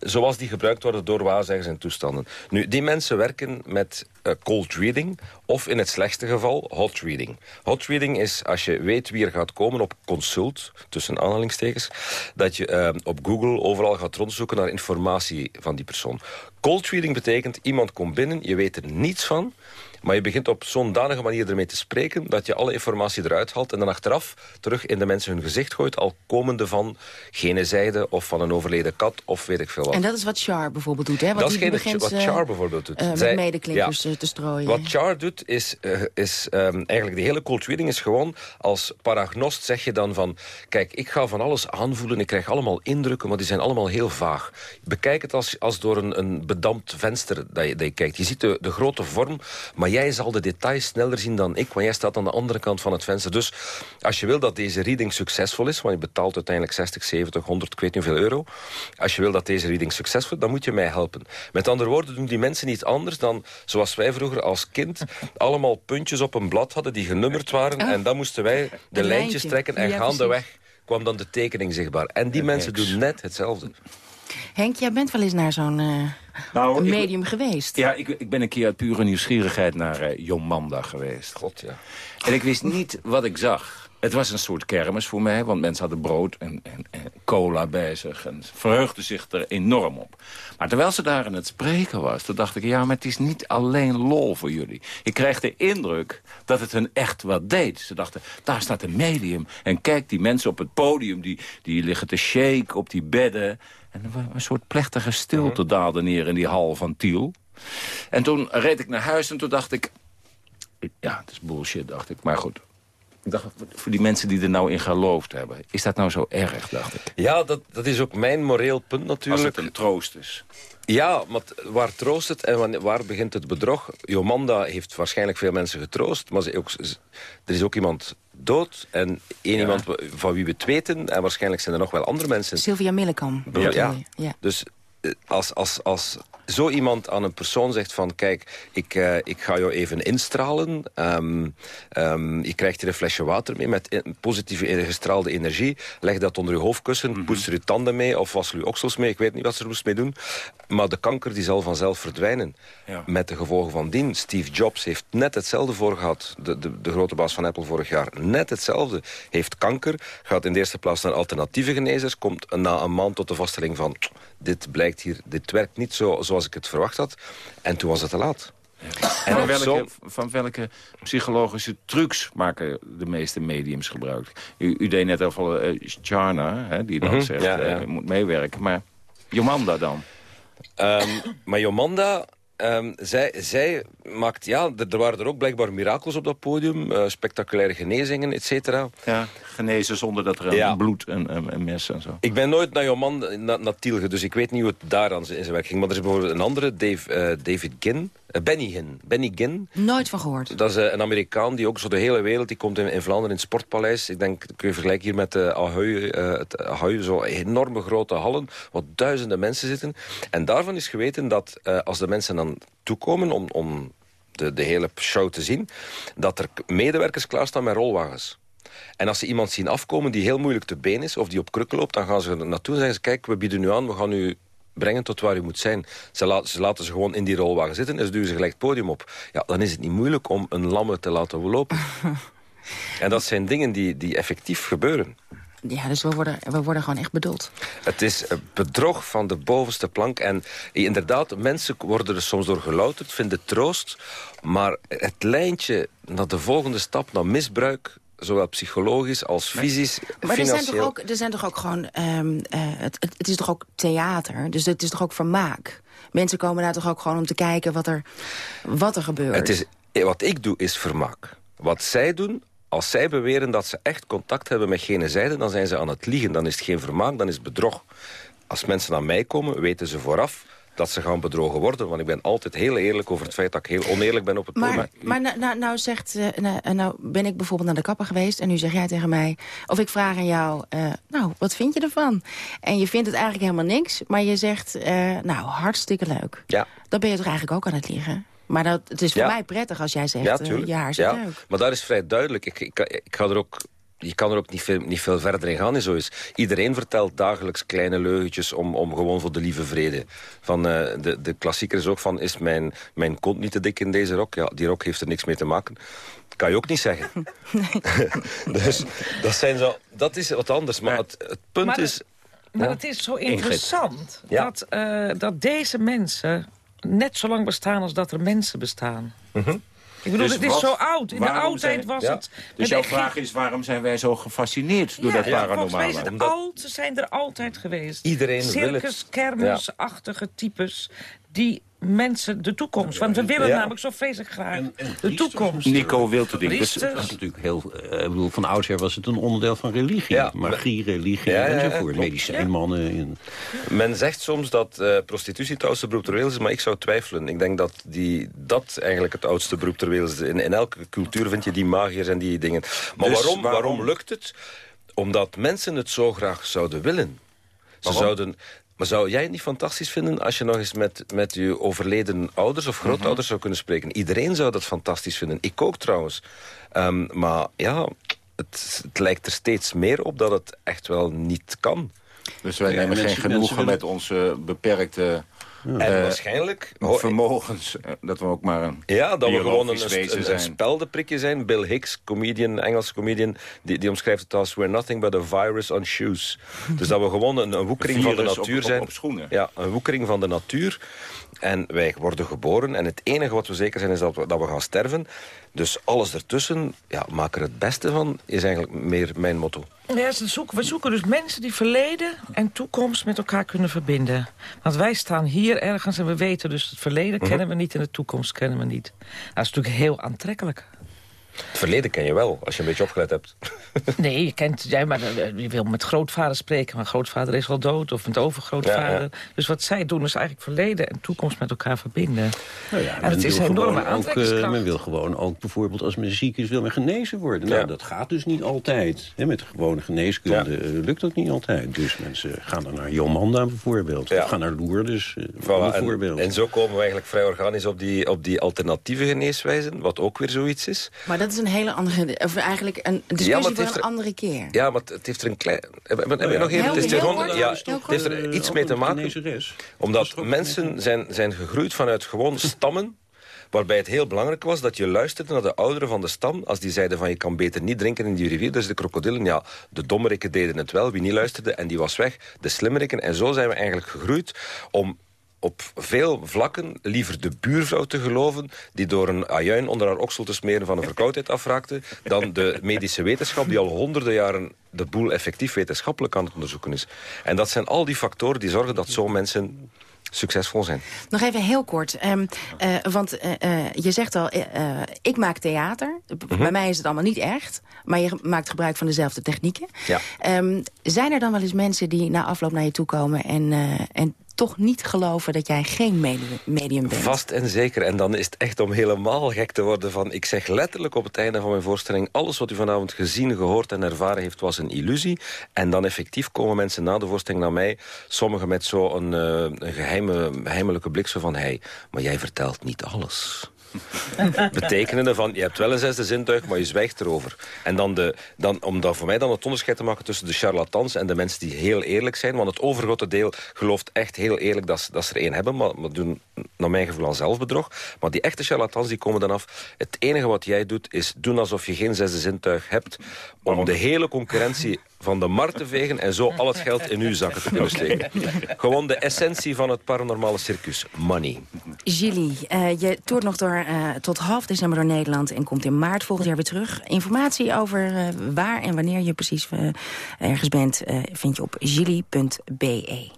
zoals die gebruikt worden door waarzeggers en toestanden. Nu, die mensen werken met uh, cold reading of in het slechtste geval hot reading. Hot reading is als je weet wie er gaat komen op consult, tussen aanhalingstekens, dat je uh, op Google overal gaat rondzoeken naar informatie van die persoon. Cold reading betekent iemand komt binnen, je weet er niets van... Maar je begint op zo'n danige manier ermee te spreken... dat je alle informatie eruit haalt en dan achteraf terug in de mensen hun gezicht gooit... al komende van gene zijde of van een overleden kat of weet ik veel wat. En dat is wat Char bijvoorbeeld doet, hè? Wat dat is geen, begint, wat Char bijvoorbeeld doet. Uh, met medeklinkers ja. te strooien. Wat Char doet is, uh, is um, eigenlijk de hele reading is gewoon... als paragnost zeg je dan van... kijk, ik ga van alles aanvoelen, ik krijg allemaal indrukken... maar die zijn allemaal heel vaag. Bekijk het als, als door een, een bedampt venster dat je, dat je kijkt. Je ziet de, de grote vorm, maar jij zal de details sneller zien dan ik, want jij staat aan de andere kant van het venster. Dus als je wil dat deze reading succesvol is, want je betaalt uiteindelijk 60, 70, 100, ik weet niet hoeveel euro. Als je wil dat deze reading succesvol is, dan moet je mij helpen. Met andere woorden doen die mensen niet anders dan zoals wij vroeger als kind allemaal puntjes op een blad hadden die genummerd waren. Oh. En dan moesten wij de lijntjes trekken en ja, gaandeweg kwam dan de tekening zichtbaar. En die mensen doen net hetzelfde. Henk, jij bent wel eens naar zo'n uh, nou, medium geweest. Ja, ik, ik, ben een keer uit pure nieuwsgierigheid naar uh, Jomanda geweest. God, ja. En ik wist niet wat ik zag. Het was een soort kermis voor mij, want mensen hadden brood en, en, en, cola bij zich... en verheugden zich er enorm op. Maar terwijl ze daar aan het spreken was, toen dacht ik... ja, maar het is niet alleen lol voor jullie. Ik kreeg de indruk dat het hun echt wat deed. Ze dachten, daar staat een medium. En kijk, die mensen op het podium, die, die liggen te shake op die bedden... En er was een soort plechtige stilte mhm. daalde neer in die hal van Tiel. En toen reed ik naar huis en toen dacht ik... Ja, het is bullshit, dacht ik. Maar goed, ik dacht, voor die mensen die er nou in geloofd hebben... is dat nou zo erg, dacht ik? Ja, dat, dat is ook mijn moreel punt natuurlijk. Als het een troost is. Ja, maar waar troost het en waar begint het bedrog? Jomanda heeft waarschijnlijk veel mensen getroost... maar ook, er is ook iemand dood. En één iemand van wie we het weten, en waarschijnlijk zijn er nog wel andere mensen... Sylvia Millekam. Ja, ja. Dus als, als, als zo iemand aan een persoon zegt van... kijk, ik, uh, ik ga jou even instralen. Um, um, je krijgt hier een flesje water mee met positieve gestraalde energie. Leg dat onder je hoofdkussen, mm -hmm. poets er je tanden mee... of was er je oksels mee, ik weet niet wat ze er moest mee doen. Maar de kanker die zal vanzelf verdwijnen. Ja. Met de gevolgen van dien. Steve Jobs heeft net hetzelfde voor gehad. De, de, de grote baas van Apple vorig jaar. Net hetzelfde. Heeft kanker, gaat in de eerste plaats naar alternatieve genezers... komt na een maand tot de vaststelling van... dit blijkt hier, dit werkt niet zo, zoals ik het verwacht had. En toen was het te laat. En van welke, van welke, psychologische trucs maken de meeste mediums gebruik? U, u deed net over uh, Charna, hè, die dan mm -hmm. zegt, ja, ja. Uh, moet meewerken. Maar Jomanda dan? Um, maar Jomanda Um, zij, zij maakt, ja, er, waren er ook blijkbaar mirakels op dat podium. Uh, spectaculaire genezingen, et cetera. Ja, genezen zonder dat er ja. bloed en, en, mes en zo. Ik ben nooit naar jouw man, naar, Tielge, dus ik weet niet hoe het daar aan in zijn werk ging. Maar er is bijvoorbeeld een andere, Dave, uh, David Ginn. Uh, Benny Ginn. Benny Ginn. Nooit van gehoord. Dat is een Amerikaan die ook zo de hele wereld... die komt in, in Vlaanderen in het Sportpaleis. Ik denk, kun je vergelijken hier met uh, Ahoy, het Ahoy. Zo enorme grote hallen, wat duizenden mensen zitten. En daarvan is geweten dat als de mensen dan toekomen om, om de, de hele show te zien... dat er medewerkers klaarstaan met rolwagens. En als ze iemand zien afkomen die heel moeilijk te been is... of die op krukken loopt, dan gaan ze er naartoe en zeggen ze... kijk, we bieden u aan, we gaan u brengen tot waar u moet zijn. Ze, laten, ze laten ze gewoon in die rolwagen zitten en ze duwen ze gelijk het podium op. Ja, dan is het niet moeilijk om een lamme te laten lopen. en dat zijn dingen die, die effectief gebeuren. Ja, dus we worden, we worden gewoon echt bedoeld. Het is bedrog van de bovenste plank. En inderdaad, mensen worden er soms door gelouterd, vinden troost. Maar het lijntje naar de volgende stap, naar misbruik zowel psychologisch als fysisch, maar financieel. er zijn toch ook, er zijn toch ook gewoon... Um, uh, het, het, is toch ook theater, dus het is toch ook vermaak? Mensen komen daar toch ook gewoon om te kijken wat er, wat er gebeurt? Het is, wat ik doe is vermaak. Wat zij doen, als zij beweren dat ze echt contact hebben met gene zijde... dan zijn ze aan het liegen. Dan is het geen vermaak, dan is het bedrog. Als mensen naar mij komen, weten ze vooraf dat ze gaan bedrogen worden. Want ik ben altijd heel eerlijk over het feit dat ik heel oneerlijk ben op het maar, Maar nou, nou, nou, zegt, nou, nou ben ik bijvoorbeeld naar de kapper geweest... en nu zeg jij tegen mij, of ik vraag aan jou... Uh, nou, wat vind je ervan? En je vindt het eigenlijk helemaal niks, maar je zegt... Uh, nou, hartstikke leuk. Ja. Dan ben je toch eigenlijk ook aan het liegen? Maar dat, het is voor Ja. mij prettig als jij zegt, Ja, eh, tuurlijk. zit ja. leuk. Maar daar is vrij duidelijk. Ik, ik, ik ga er ook... Je kan er ook niet veel, niet veel verder in gaan in zoiets. Iedereen vertelt dagelijks kleine leugentjes om, om gewoon voor de lieve vrede. Van, eh, de, de klassieker is ook van, is mijn, mijn kont niet te dik in deze rok? Ja, die rok heeft er niks mee te maken. Kan je ook niet zeggen. dus dat, zijn zo, dat is wat anders. Maar het, het punt Maar is... Maar Ja. het is zo interessant Ja. dat, eh, dat deze mensen net zo lang bestaan als dat er mensen bestaan. Ik bedoel, Dus het is wat- zo oud. In de oudheid zijn- was Ja. het... Dus jouw Egypte- vraag is, waarom zijn wij zo gefascineerd door dat ja, volgens mij paranormale? ze zijn er altijd geweest. Iedereen wil het. Circus, kermisachtige types die mensen de toekomst... Want we willen Ja. namelijk zo vreselijk graag de toekomst. Nico Wilterding. Dus, Dat is natuurlijk heel... eh, ik bedoel, van oudsher was het een onderdeel van religie. Magie, religie Ja, enzovoort. Medicijnmannen. En... Men zegt soms dat eh, prostitutie het oudste beroep ter wereld is, maar ik zou twijfelen. Ik denk dat die, dat eigenlijk het oudste beroep ter wereld is. In, in elke cultuur vind je die magiërs en die dingen. Maar Dus waarom, waarom? waarom lukt het? Omdat mensen het zo graag zouden willen. Ze Waarom? zouden... Maar zou jij het niet fantastisch vinden als je nog eens met, met je overleden ouders of grootouders Mhm. zou kunnen spreken? Iedereen zou dat fantastisch vinden. Ik ook trouwens. Ehm, maar ja, het, het lijkt er steeds meer op dat het echt wel niet kan. Dus wij Ja, nemen mensen- geen genoegen met onze beperkte En eh, waarschijnlijk... ho- vermogens. eh, Dat we ook maar een Ja, dat we gewoon een, een, speldenprikje zijn. Bill Hicks, comedian, Engelse comedian, die, die omschrijft het als... We're nothing but a virus on shoes. dus dat we gewoon een, een woekering van de op- natuur op- zijn. op schoenen. Ja, een woekering van de natuur. En wij worden geboren. En het enige wat we zeker zijn is dat we, dat we gaan sterven. Dus alles ertussen, ja, maak er het beste van, is eigenlijk meer mijn motto. Ja, zoeken, we zoeken dus mensen die verleden en toekomst met elkaar kunnen verbinden. Want wij staan hier ergens en we weten dus het verleden Mhm. kennen we niet en de toekomst kennen we niet. Dat is natuurlijk heel aantrekkelijk. Het verleden ken je wel, als je een beetje opgelet hebt. Nee, je kent, jij, maar eh, je wil met grootvader spreken, maar grootvader is al dood of met overgrootvader. Ja, ja. Dus wat zij doen is eigenlijk verleden en toekomst met elkaar verbinden. Nou ja, en men het is wil een enorme gewoon ook, eh. Men wil gewoon ook bijvoorbeeld als men ziek is, wil men genezen worden. Nou, Ja. dat gaat dus niet altijd. Hè, met de gewone geneeskunde eh, lukt dat niet altijd. Dus mensen gaan dan naar Jomanda bijvoorbeeld. Ja. Of gaan naar Lourdes Voilà, bijvoorbeeld. en, en zo komen we eigenlijk vrij organisch op die, op die alternatieve geneeswijzen, wat ook weer zoiets is. Maar dat is een hele andere... Of eigenlijk een Ja, maar discussie voor heeft een er- andere keer. Ja, maar het, heeft er een klein... Heb, heb- heb je ja. nog even... Het, is heel ja, het heeft er iets mee te maken. Omdat mensen zijn, zijn gegroeid vanuit gewoon stammen... waarbij het heel belangrijk was dat je luisterde naar de ouderen van de stam... als die zeiden van je kan beter niet drinken in die rivier. Dus de krokodillen, ja, de dommerikken deden het wel. Wie niet luisterde en die was weg. De slimmerikken. En zo zijn we eigenlijk gegroeid om op veel vlakken liever de buurvrouw te geloven... die door een ajuin onder haar oksel te smeren van een verkoudheid afraakte... dan de medische wetenschap die al honderden jaren de boel effectief wetenschappelijk aan het onderzoeken is. En dat zijn al die factoren die zorgen dat zo mensen succesvol zijn. Nog even heel kort. ehm, eh, want eh, eh, je zegt al, ik maak theater. Mhm. Bij mij is het allemaal niet echt. Maar je maakt gebruik van dezelfde technieken. Ja. Ehm, zijn er dan wel eens mensen die na afloop naar je toe komen... en, en toch niet geloven dat jij geen medium, bent? Vast en zeker. En dan is het echt om helemaal gek te worden van... ik zeg letterlijk op het einde van mijn voorstelling... alles wat u vanavond gezien, gehoord en ervaren heeft was een illusie. En dan effectief komen mensen na de voorstelling naar mij... sommigen met zo'n een geheime, heimelijke blik zo van... hey, maar jij vertelt niet alles. Betekenende van, je hebt wel een zesde zintuig, maar je zwijgt erover. En dan, de, dan, om dan voor mij dan het onderscheid te maken tussen de charlatans en de mensen die heel eerlijk zijn. Want het overgrote deel gelooft echt heel eerlijk dat, ze- dat ze er één hebben. Maar, maar doen naar mijn gevoel aan zelfbedrog. Maar die echte charlatans die komen dan af. Het enige wat jij doet is doen alsof je geen zesde zintuig hebt. Om de hele concurrentie van de markt te vegen en zo al het geld in uw zakken te kunnen steken. Gewoon de essentie van het paranormale circus. Money. Gilly, eh, je toert nog door, eh, tot half december door Nederland... en komt in maart volgend jaar weer terug. Informatie over eh, waar en wanneer je precies ergens bent... eh, vind je op gilly.be.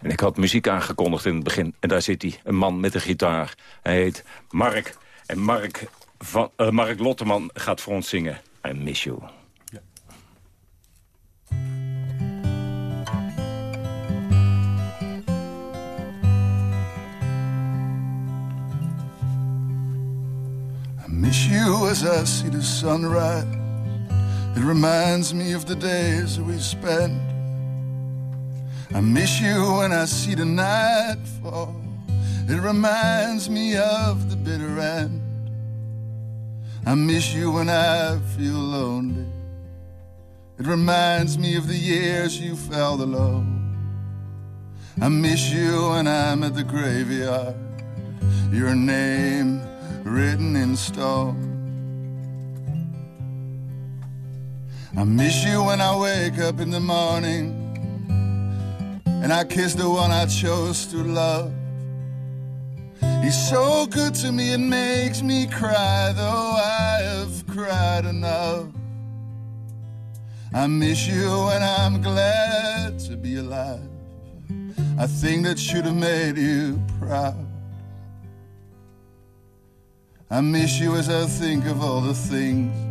En ik had muziek aangekondigd in het begin. En daar zit hij, een man met een gitaar. Hij heet Mark. En Mark, van, eh, Mark Lotteman gaat voor ons zingen. I miss you. You as I see the sunrise. It reminds me of the days we spent. I miss you when I see the night fall. It reminds me of the bitter end. I miss you when I feel lonely. It reminds me of the years you felt alone. I miss you when I'm at the graveyard. Your name written in stone. I miss you when I wake up in the morning and I kiss the one I chose to love. He's so good to me, it makes me cry, though I have cried enough. I miss you and I'm glad to be alive. I think that should have made you proud. I miss you as I think of all the things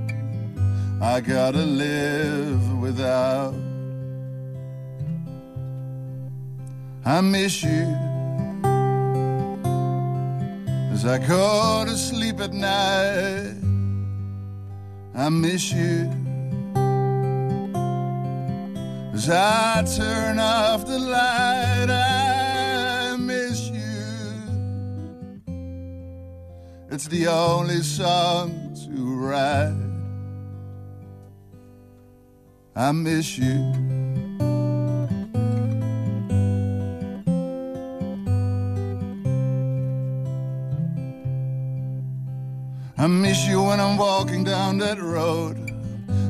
I gotta live without. I miss you as I go to sleep at night. I miss you as I turn off the light. I miss you. It's the only song to write. I miss you. I miss you when I'm walking down that road,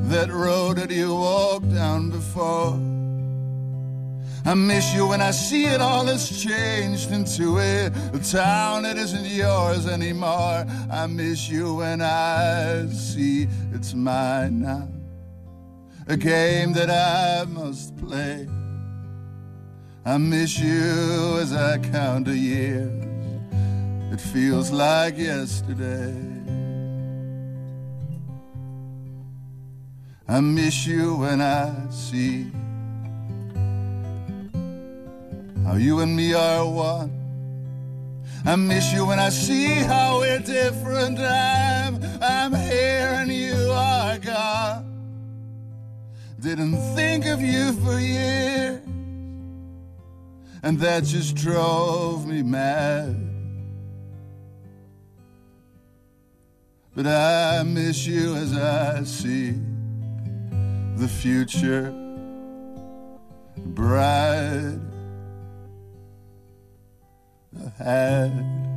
that road that you walked down before. I miss you when I see it all has changed into a, a town that isn't yours anymore. I miss you when I see it's mine now a game that I must play. I miss you as I count the years. It feels like yesterday. I miss you when I see how you and me are one. I miss you when I see how we're different. I'm, I'm here and you are gone. Didn't think of you for years, and that just drove me mad. But I miss you as I see the future bright ahead.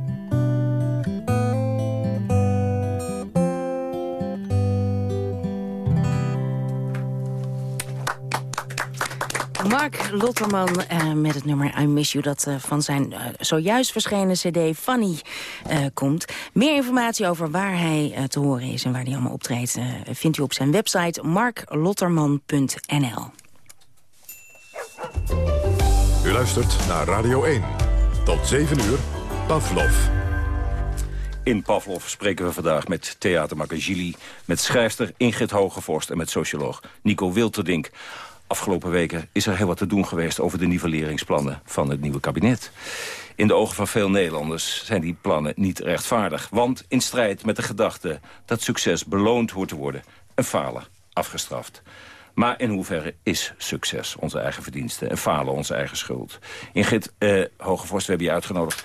Mark Lotterman uh, met het nummer I Miss You... dat uh, van zijn uh, zojuist verschenen cd Funny komt. Meer informatie over waar hij te horen is en waar hij allemaal optreedt... vindt u op zijn website marklotterman.nl. U luistert naar Radio 1. Tot 7 uur, Pavlov. In Pavlov spreken we vandaag met theatermaker Gilly... met schrijfster Ingrid Hogevorst en met socioloog Nico Wilterdink afgelopen weken is er heel wat te doen geweest... over de nivelleringsplannen van het nieuwe kabinet. In de ogen van veel Nederlanders zijn die plannen niet rechtvaardig. Want in strijd met de gedachte dat succes beloond hoort te worden... en falen afgestraft. Maar in hoeverre is succes onze eigen verdienste... en falen onze eigen schuld? Ingrid eh, Hogevorst, we hebben je uitgenodigd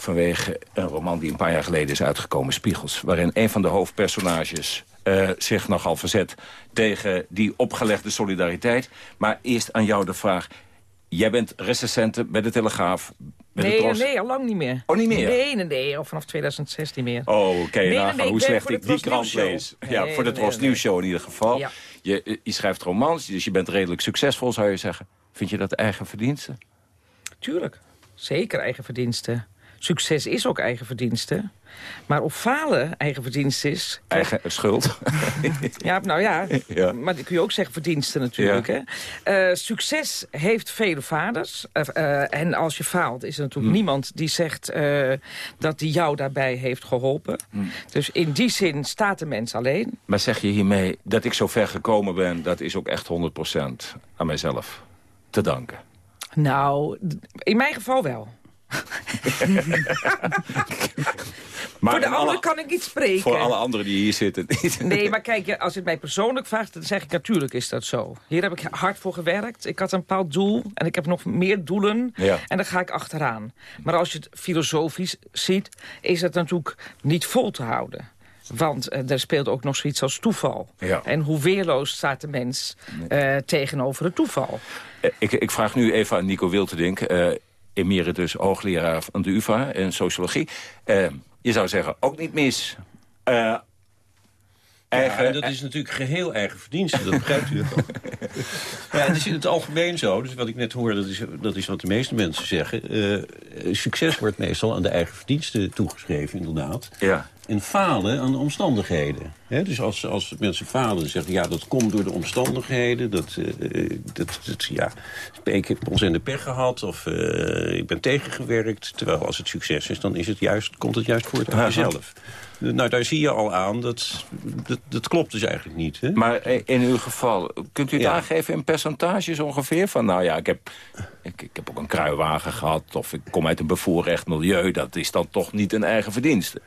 vanwege een roman die een paar jaar geleden is uitgekomen, Spiegels. Waarin een van de hoofdpersonages uh, zich nogal verzet tegen die opgelegde solidariteit. Maar eerst aan jou de vraag. Jij bent recensente bij de Telegraaf. nee, nee, al lang niet meer. Oh, niet meer? Nee, nee, nee, of vanaf 2016 meer. Oh, oké, okay, nee, nee, hoe slecht ik die krant lees. Ja, voor de Tros Nieuws Show in ieder geval. Ja. Je, je schrijft romans, dus je bent redelijk succesvol, zou je zeggen. Vind je dat eigen verdienste? Tuurlijk, zeker eigen verdienste. Succes is ook eigen verdienste. Maar op falen eigen verdienste is... Eigen schuld. ja, nou ja, ja, maar dat kun je ook zeggen verdienste natuurlijk. Hè? Uh, succes heeft vele vaders. Uh, uh, en als je faalt is er natuurlijk hm. niemand die zegt dat die jou daarbij heeft geholpen. Hm. Dus in die zin staat de mens alleen. Maar zeg je hiermee dat ik zo ver gekomen ben... dat is ook echt 100% aan mijzelf te danken? Nou, in mijn geval wel. Maar voor de anderen kan ik niet spreken. Voor alle anderen die hier zitten. nee, maar kijk, als je het mij persoonlijk vraagt, dan zeg ik natuurlijk is dat zo. Hier heb ik hard voor gewerkt. Ik had een bepaald doel en ik heb nog meer doelen. Ja. En daar ga ik achteraan. Maar als je het filosofisch ziet, is het natuurlijk niet vol te houden. Want uh, er speelt ook nog zoiets als toeval. Ja. En hoe weerloos staat de mens uh, tegenover het toeval? Uh, ik, ik, vraag nu even aan Nico Wilterdink, emeritus hoogleraar aan de UvA in sociologie. je zou zeggen, ook niet mis. Eigen, ja, dat is natuurlijk geheel eigen verdienste, dat begrijpt u ook. ja, het is in het algemeen zo, dus wat ik net hoor, dat is, dat is wat de meeste mensen zeggen. succes wordt meestal aan de eigen verdiensten toegeschreven, inderdaad. Ja en falen aan de omstandigheden. dus als, als mensen falen, zeggen ja, dat komt door de omstandigheden. Dat, uh, dat, dat, ja, ik heb ons in de pech gehad of uh, ik ben tegengewerkt. Terwijl als het succes is, dan is het juist, komt het juist voort uit jezelf. Nou, daar zie je al aan, dat, dat, dat klopt dus eigenlijk niet. Hè? Maar in uw geval, kunt u het aangeven in percentages ongeveer? Van nou ja, ik heb, ik, ik heb ook een kruiwagen gehad... of ik kom uit een bevoorrecht milieu. Dat is dan toch niet een eigen verdienste.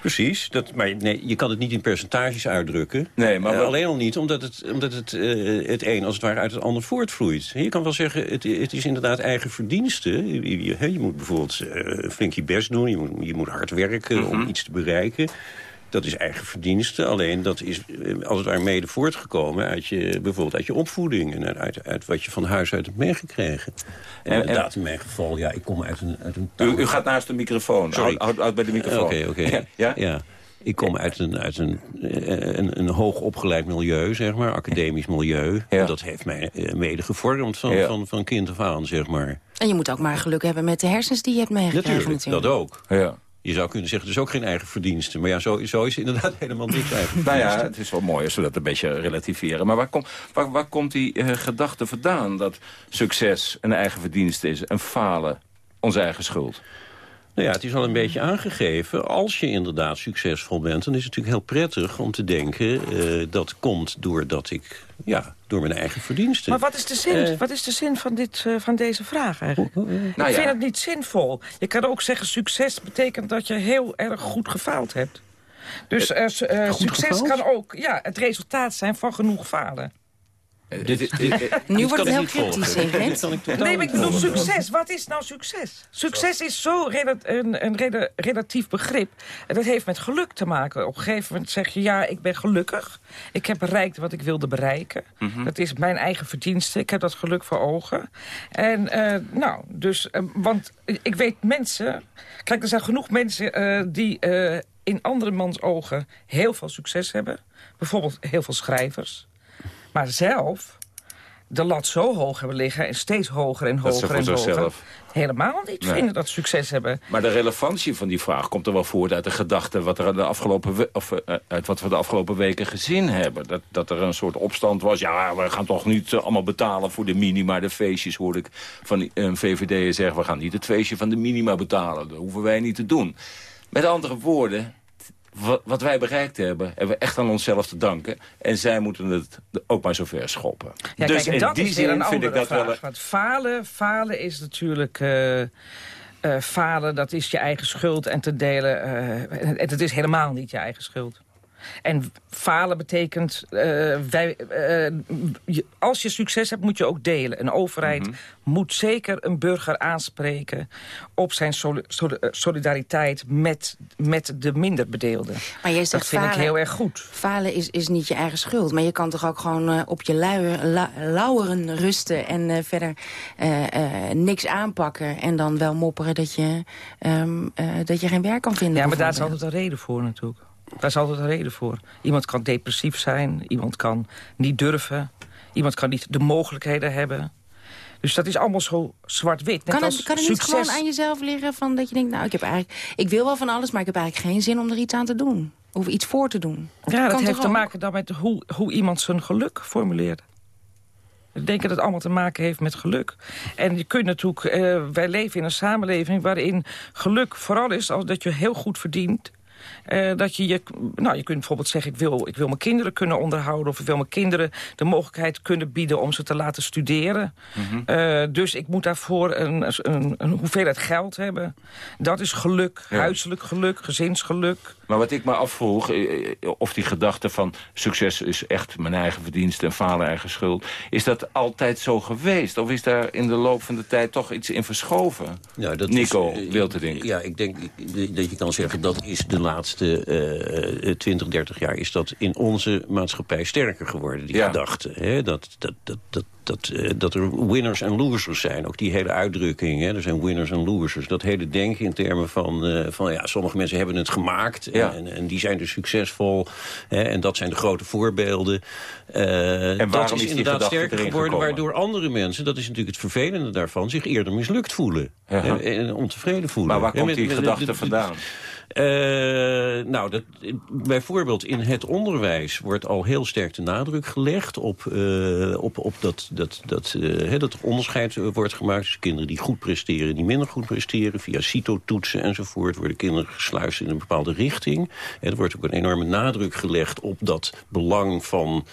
Precies, dat, maar nee, je kan het niet in percentages uitdrukken. Nee, maar uh, alleen al niet omdat het, omdat het, uh, het een als het ware uit het ander voortvloeit. Je kan wel zeggen, het, het is inderdaad eigen verdienste. Je, je, je moet bijvoorbeeld uh, flink je best doen, je moet, je moet hard werken mm -hmm. om iets te bereiken. Dat is eigen verdienste. Alleen dat is eh, als het ware mede voortgekomen uit je, bijvoorbeeld uit je opvoeding. En uit, uit wat je van huis uit hebt meegekregen. En, en inderdaad, in mijn geval, ja, ik kom uit een... Uit een u, u, gaat naast de microfoon. Sorry. Houd, houd bij de microfoon. Oké, oké. Okay. Ja? ja? Ik kom uit een, uit een, eh, een, een hoog opgeleid milieu, zeg maar, academisch milieu. Ja. Dat heeft mij eh, mede gevormd van, ja. van, van kind af aan, zeg maar. En je moet ook maar geluk hebben met de hersens die je hebt meegekregen natuurlijk. natuurlijk. dat ook. Ja. Je zou kunnen zeggen, is ook geen eigen verdienste. Maar ja, zo, is inderdaad helemaal niks eigen Nou ja, het is wel mooi als we dat een beetje relativeren. Maar waar, kom, waar, waar komt die uh, gedachte vandaan dat succes een eigen verdienste is... en falen onze eigen schuld? Nou ja, het is al een beetje aangegeven. Als je inderdaad succesvol bent, dan is het natuurlijk heel prettig om te denken... Uh, dat komt doordat ik, ja, door mijn eigen verdiensten. Maar wat is de zin, uh, wat is de zin van, dit, uh, van deze vraag eigenlijk? Nou ik ja. vind het niet zinvol. Je kan ook zeggen, succes betekent dat je heel erg goed gefaald hebt. Dus succes gefaald? kan ook ja, het resultaat zijn van genoeg falen. Dit, dit, dit, nu wordt het heel kritisch, Nee, maar ik bedoel succes. Wat is nou succes? Succes is zo rela een, een rela relatief begrip. En dat heeft met geluk te maken. Op een gegeven moment zeg je, ja, ik ben gelukkig. Ik heb bereikt wat ik wilde bereiken. Mm -hmm. Dat is mijn eigen verdienste. Ik heb dat geluk voor ogen. En uh, nou, dus, uh, want ik weet mensen... Kijk, er zijn genoeg mensen die in andere mans ogen heel veel succes hebben. Bijvoorbeeld heel veel schrijvers maar zelf de lat zo hoog hebben liggen en steeds hoger en hoger en hoger. Zelf. Helemaal niet nee. vinden dat ze succes hebben. Maar de relevantie van die vraag komt er wel voort uit de gedachte... Wat er de afgelopen of, uh, uit wat we de afgelopen weken gezien hebben. Dat, dat er een soort opstand was. Ja, we gaan toch niet uh, allemaal betalen voor de minima. De feestjes hoorde ik van een VVD zeggen... we gaan niet het feestje van de minima betalen. Dat hoeven wij niet te doen. Met andere woorden, wat wij bereikt hebben, hebben we echt aan onszelf te danken. En zij moeten het ook maar zover schoppen. Ja, dus kijk, in die zin vind ik dat vraag. wel... Want falen, falen is natuurlijk... Uh, uh, falen, dat is je eigen schuld en te delen... Uh, en het is helemaal niet je eigen schuld. En falen betekent, uh, wij, uh, je, als je succes hebt, moet je ook delen. Een overheid mm -hmm. moet zeker een burger aanspreken op zijn soli solidariteit met, met de minder bedeelden. Maar jij zegt dat vind falen, ik heel erg goed. Falen is, is niet je eigen schuld, maar je kan toch ook gewoon uh, op je luier, la, lauweren rusten en verder niks aanpakken. En dan wel mopperen dat je, um, dat je geen werk kan vinden. Ja, maar daar is altijd een reden voor natuurlijk. Daar is altijd een reden voor. Iemand kan depressief zijn, iemand kan niet durven... iemand kan niet de mogelijkheden hebben... Dus dat is allemaal zo zwart-wit. Kan het, kan het niet gewoon aan jezelf liggen van dat je denkt... nou, ik, heb eigenlijk, ik wil wel van alles, maar ik heb eigenlijk geen zin om er iets aan te doen. Of iets voor te doen. Ja, dat, heeft te maken dan met hoe, hoe iemand zijn geluk formuleert. Ik denk dat het allemaal te maken heeft met geluk. En je kunt natuurlijk, uh, wij leven in een samenleving waarin geluk vooral is... als dat je heel goed verdient Uh, dat je, je, nou, je kunt bijvoorbeeld zeggen, ik wil, ik wil mijn kinderen kunnen onderhouden... of ik wil mijn kinderen de mogelijkheid kunnen bieden om ze te laten studeren. Mm dus ik moet daarvoor een, een, een, hoeveelheid geld hebben. Dat is geluk, huiselijk geluk, gezinsgeluk. Maar wat ik me afvroeg, of die gedachte van... succes is echt mijn eigen verdienste en falen eigen schuld... is dat altijd zo geweest? Of is daar in de loop van de tijd toch iets in verschoven? Ja, dat Nico, is, wil te denken. Ja, ik denk dat je kan zeggen dat is de laatste uh, 20, 30 jaar... is dat in onze maatschappij sterker geworden, die gedachte. Hè? Dat, dat, dat, dat, dat, uh, dat er winners en losers zijn. Ook die hele uitdrukking, hè? er zijn winners en losers. Dat hele denken in termen van, uh, van ja, sommige mensen hebben het gemaakt... Ja. En, en, die zijn dus succesvol. Hè? En dat zijn de grote voorbeelden. En dat is, is inderdaad sterker geworden, waardoor andere mensen... dat is natuurlijk het vervelende daarvan, zich eerder mislukt voelen. Ja. En, en, ontevreden voelen. Maar waar komt die gedachte vandaan? Uh, nou, dat, bijvoorbeeld in het onderwijs wordt al heel sterk de nadruk gelegd op, uh, op, op dat, dat, dat, uh, dat er onderscheid wordt gemaakt tussen kinderen die goed presteren die minder goed presteren. Via CITO-toetsen enzovoort worden kinderen gesluist in een bepaalde richting. er wordt ook een enorme nadruk gelegd op dat belang van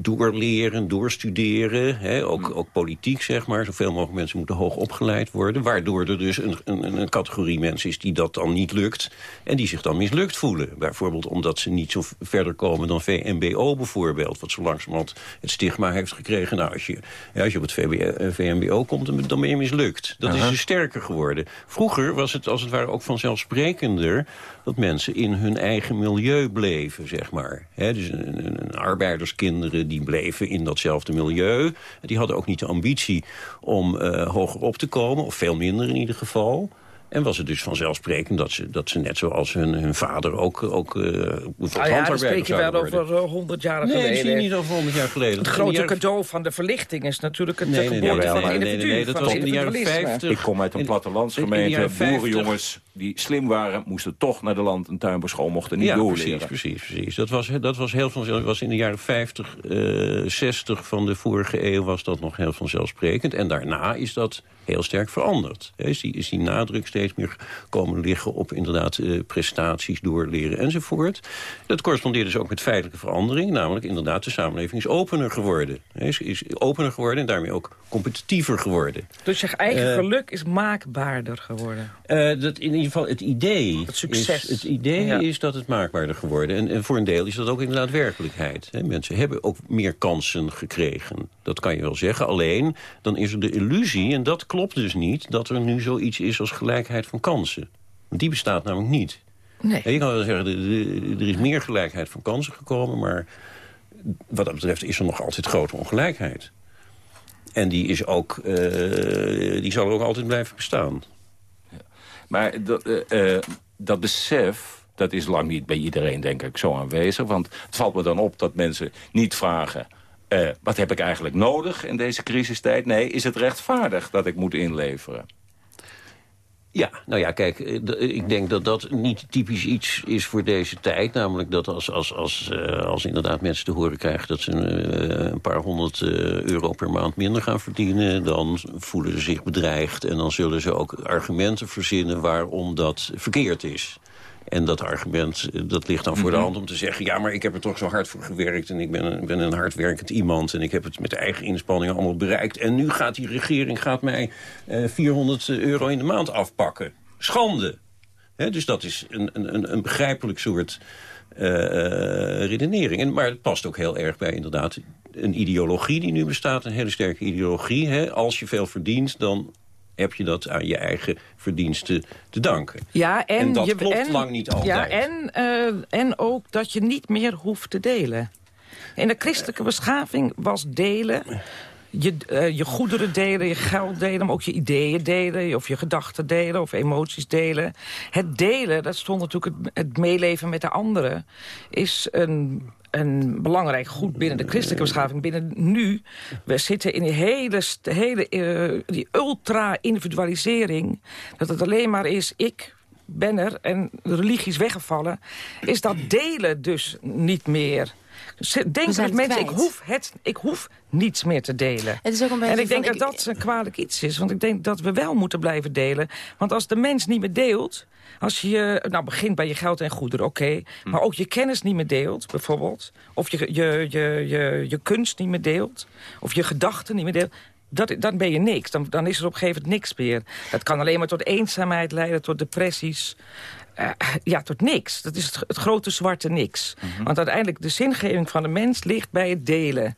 doorleren, doorstuderen. Hè, ook, hmm. ook politiek, zeg maar. Zoveel mogelijk mensen moeten hoog opgeleid worden. Waardoor er dus een, een, een categorie mensen is die dat dan niet lukt. En die zich dan mislukt voelen. Bijvoorbeeld omdat ze niet zo verder komen dan VMBO bijvoorbeeld. Wat zo langzamerhand het stigma heeft gekregen. Nou, als je, ja, als je op het VMBO komt, dan ben je mislukt. Dat is dus sterker geworden. Vroeger was het als het ware ook vanzelfsprekender... dat mensen in hun eigen milieu bleven, zeg maar. dus een, een, een arbeiderskinderen die bleven in datzelfde milieu. Die hadden ook niet de ambitie om uh, hoger op te komen, of veel minder in ieder geval. En was het dus vanzelfsprekend dat ze, dat ze net zoals hun, hun vader ook, ook uh, ah ja, dan spreek je wel over honderd jaar nee, geleden. Nee, zie niet over honderd jaar geleden. Het grote cadeau van de verlichting is natuurlijk het nee, nee, geboorte nee, van het individu. Nee, nee, dat was in de jaren 50. Ik kom uit een plattelandsgemeente. Boerenjongens die slim waren, moesten toch naar de land- en tuinbouwschool, mochten niet ja, doorleren. precies, precies, precies. Dat was, dat was heel vanzelfsprekend. was in de jaren 50, uh, 60 van de vorige eeuw was dat nog heel vanzelfsprekend. En daarna is dat heel sterk veranderd. Is die, is die nadruk steeds meer komen liggen op inderdaad uh, prestaties, doorleren enzovoort. Dat correspondeert dus ook met feitelijke verandering. Namelijk inderdaad de samenleving is opener geworden. Is, is opener geworden en daarmee ook competitiever geworden. Dus je eigen uh, geluk is maakbaarder geworden? Uh, dat in ieder geval het idee, het succes. Is, het idee ja. is dat het maakbaarder geworden. En, en, voor een deel is dat ook inderdaad werkelijkheid. Hè. Mensen hebben ook meer kansen gekregen. Dat kan je wel zeggen. Alleen, dan is er de illusie, en dat klopt dus niet... dat er nu zoiets is als gelijkheid van kansen. Want die bestaat namelijk niet. Nee. je kan wel zeggen, er is meer gelijkheid van kansen gekomen... maar wat dat betreft is er nog altijd grote ongelijkheid. En die, is ook, uh, die zal er ook altijd blijven bestaan. Maar dat, uh, uh, dat besef, dat is lang niet bij iedereen, denk ik, zo aanwezig. Want het valt me dan op dat mensen niet vragen... Uh, wat heb ik eigenlijk nodig in deze crisistijd? Nee, is het rechtvaardig dat ik moet inleveren? Ja, nou ja, kijk, ik denk dat dat niet typisch iets is voor deze tijd. Namelijk dat als, als, als, uh, als inderdaad mensen te horen krijgen... dat ze uh, een paar honderd euro per maand minder gaan verdienen... dan voelen ze zich bedreigd en dan zullen ze ook argumenten verzinnen... waarom dat verkeerd is. En dat argument, eh, dat ligt dan voor de mhm. hand om te zeggen... ja, maar ik heb er toch zo hard voor gewerkt... en ik ben een, ben een hardwerkend iemand... en ik heb het met eigen inspanningen allemaal bereikt... en nu gaat die regering gaat mij eh, 400 euro in de maand afpakken. Schande. He, dus dat is een, een, een begrijpelijk soort uh, redenering. En, maar het past ook heel erg bij inderdaad een ideologie die nu bestaat. Een hele sterke ideologie. Als je veel verdient, dan heb je dat aan je eigen verdiensten te danken. Ja, en, en dat je, klopt en, lang niet altijd. Ja, en, uh, en ook dat je niet meer hoeft te delen. In de christelijke beschaving was delen... Je, uh, je goederen delen, je geld delen, maar ook je ideeën delen... of je gedachten delen of emoties delen. Het delen, dat stond natuurlijk het, het meeleven met de anderen... is een een belangrijk goed binnen de christelijke beschaving. Binnen nu, we zitten in die hele, hele uh, die ultra-individualisering. Dat het alleen maar is, ik ben er en de religie is weggevallen. Is dat delen dus niet meer Denk dat mensen, ik hoef, het, ik hoef niets meer te delen. Het is ook een en ik denk van, dat dat een kwalijk iets is. Want ik denk dat we wel moeten blijven delen. Want als de mens niet meer deelt... Als je nou, begint bij je geld en goederen, oké. Hm. maar ook je kennis niet meer deelt, bijvoorbeeld. Of je, je, je, je, je kunst niet meer deelt. Of je gedachten niet meer deelt. Dat, dan ben je niks. Dan, dan is er op een gegeven moment niks meer. Dat kan alleen maar tot eenzaamheid leiden, tot depressies. Eh, ja, tot niks. Dat is het, het grote zwarte niks. Mhm. Want uiteindelijk de zingeving van de mens ligt bij het delen.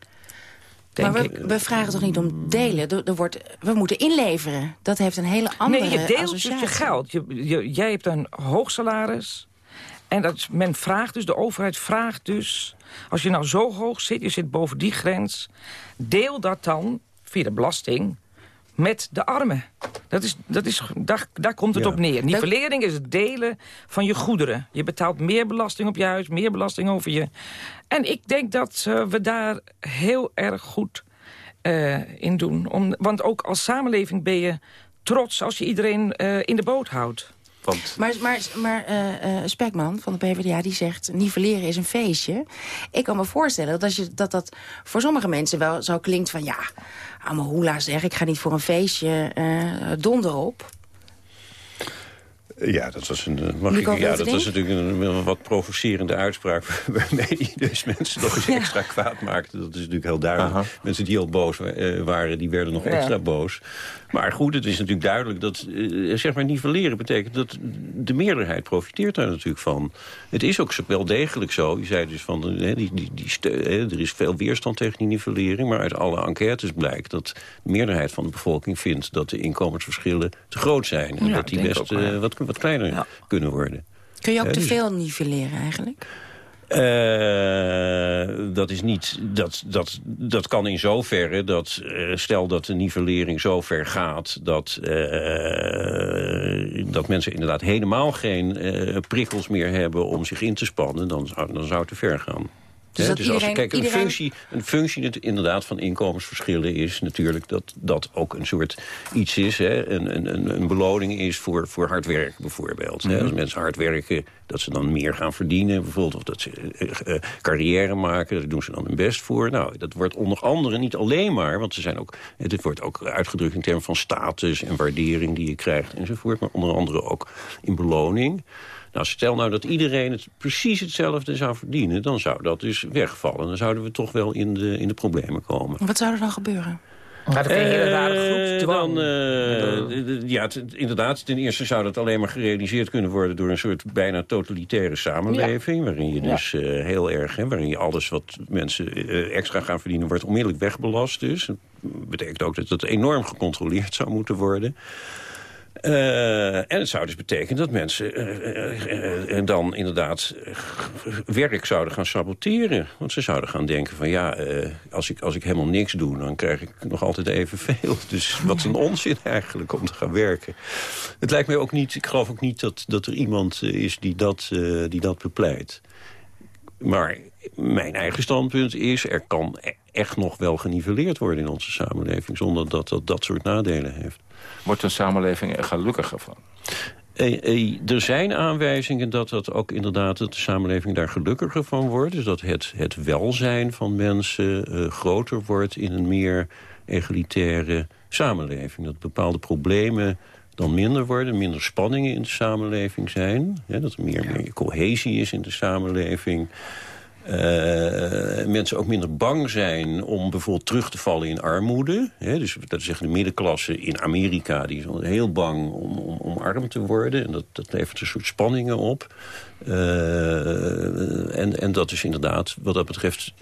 Maar we, vragen toch niet om delen? Er, wordt, we moeten inleveren. Dat heeft een hele andere Nee, je deelt dus je geld. Je, je- jij hebt een hoog salaris. En dat, men vraagt dus, de overheid vraagt dus... als je nou zo hoog zit, je zit boven die grens... deel dat dan, via de belasting, met de armen. Dat is, dat is, daar, daar komt het Ja. op neer. Nivellering is het delen van je goederen. Je betaalt meer belasting op je huis, meer belasting over je... En ik denk dat eh, we daar heel erg goed eh, in doen. Om, want ook als samenleving ben je trots als je iedereen eh, in de boot houdt. Want Maar, maar, maar eh, eh, Spekman van de PvdA die zegt... nivelleren is een feestje. Ik kan me voorstellen dat, als je, dat dat voor sommige mensen wel zo klinkt van... ja, hoela zeg, ik ga niet voor een feestje eh donder op. Ja, dat was een, eh, mag ik, ja, dat was natuurlijk een, een wat provocerende uitspraak... waarmee hij dus mensen nog eens Ja. extra kwaad maakte. Dat is natuurlijk heel duidelijk. Mensen die al boos eh, waren, die werden nog Ja. extra boos. Maar goed, het is natuurlijk duidelijk dat... eh, zeg maar nivelleren betekent dat de meerderheid profiteert daar natuurlijk van. Het is ook zo- wel degelijk zo. Je zei dus van, eh, die, die, die eh, er is veel weerstand tegen die nivellering... maar uit alle enquêtes blijkt dat de meerderheid van de bevolking vindt... dat de inkomensverschillen te groot zijn. En Ja, dat die best ook wat, wat kleiner kunnen worden. Kun je ook te dus- veel nivelleren eigenlijk? Eh, dat is niet. Dat, dat, dat kan in zoverre dat. eh, stel dat de nivellering zo ver gaat. dat. eh, dat mensen inderdaad helemaal geen prikkels meer hebben om zich in te spannen. dan dan zou het te ver gaan. Dus als je iedereen- kijkt, een, functie, een functie het- inderdaad van inkomensverschillen is natuurlijk dat dat ook een soort iets is. Hè, een, een, een- beloning is voor, voor hard werk bijvoorbeeld. Mhm. Als mensen hard werken, dat ze dan meer gaan verdienen bijvoorbeeld. Of dat ze eh, carrière maken, daar doen ze dan hun best voor. Nou, dat wordt onder andere niet alleen maar, want ze zijn ook, dit wordt ook uitgedrukt in termen van status en waardering die je krijgt enzovoort. Maar onder andere ook in beloning. Nou, stel nou dat iedereen het precies hetzelfde zou verdienen... dan zou dat dus wegvallen. Dan zouden we toch wel in de, in de problemen komen. Wat zou er dan gebeuren? Maar dan krijg je een hele rare groepsdwang. Dan, eh, ja, inderdaad, ten eerste zou dat alleen maar gerealiseerd kunnen worden... door een soort bijna totalitaire samenleving... waarin je Ja. dus eh, heel erg, hè, waarin je alles wat mensen eh, extra gaan verdienen... wordt onmiddellijk wegbelast dus. Dat betekent ook dat het enorm gecontroleerd zou moeten worden... Eh, en het zou dus betekenen dat mensen eh, eh, dan inderdaad werk zouden gaan saboteren. Want ze zouden gaan denken van ja, als, ik, als ik helemaal niks doe... dan krijg ik nog altijd evenveel. Dus wat een onzin eigenlijk om te gaan werken. Het lijkt mij ook niet, ik geloof ook niet dat, dat er iemand is die dat, die dat bepleit. Maar mijn eigen standpunt is... er kan e- echt nog wel geniveleerd worden in onze samenleving... zonder dat dat, dat soort nadelen heeft. Wordt een samenleving er gelukkiger van? Eh, eh, er zijn aanwijzingen dat dat ook inderdaad dat de samenleving daar gelukkiger van wordt. Dus dat het, het welzijn van mensen eh, groter wordt in een meer egalitaire samenleving. Dat bepaalde problemen dan minder worden, minder spanningen in de samenleving zijn. Hè, dat er meer, meer cohesie is in de samenleving. Eh, mensen ook minder bang zijn om bijvoorbeeld terug te vallen in armoede. Dus dat zeggen de middenklasse in Amerika... die is heel bang om, om, om arm te worden. En dat, dat levert een soort spanningen op. Eh, en, en dat is inderdaad, wat dat betreft...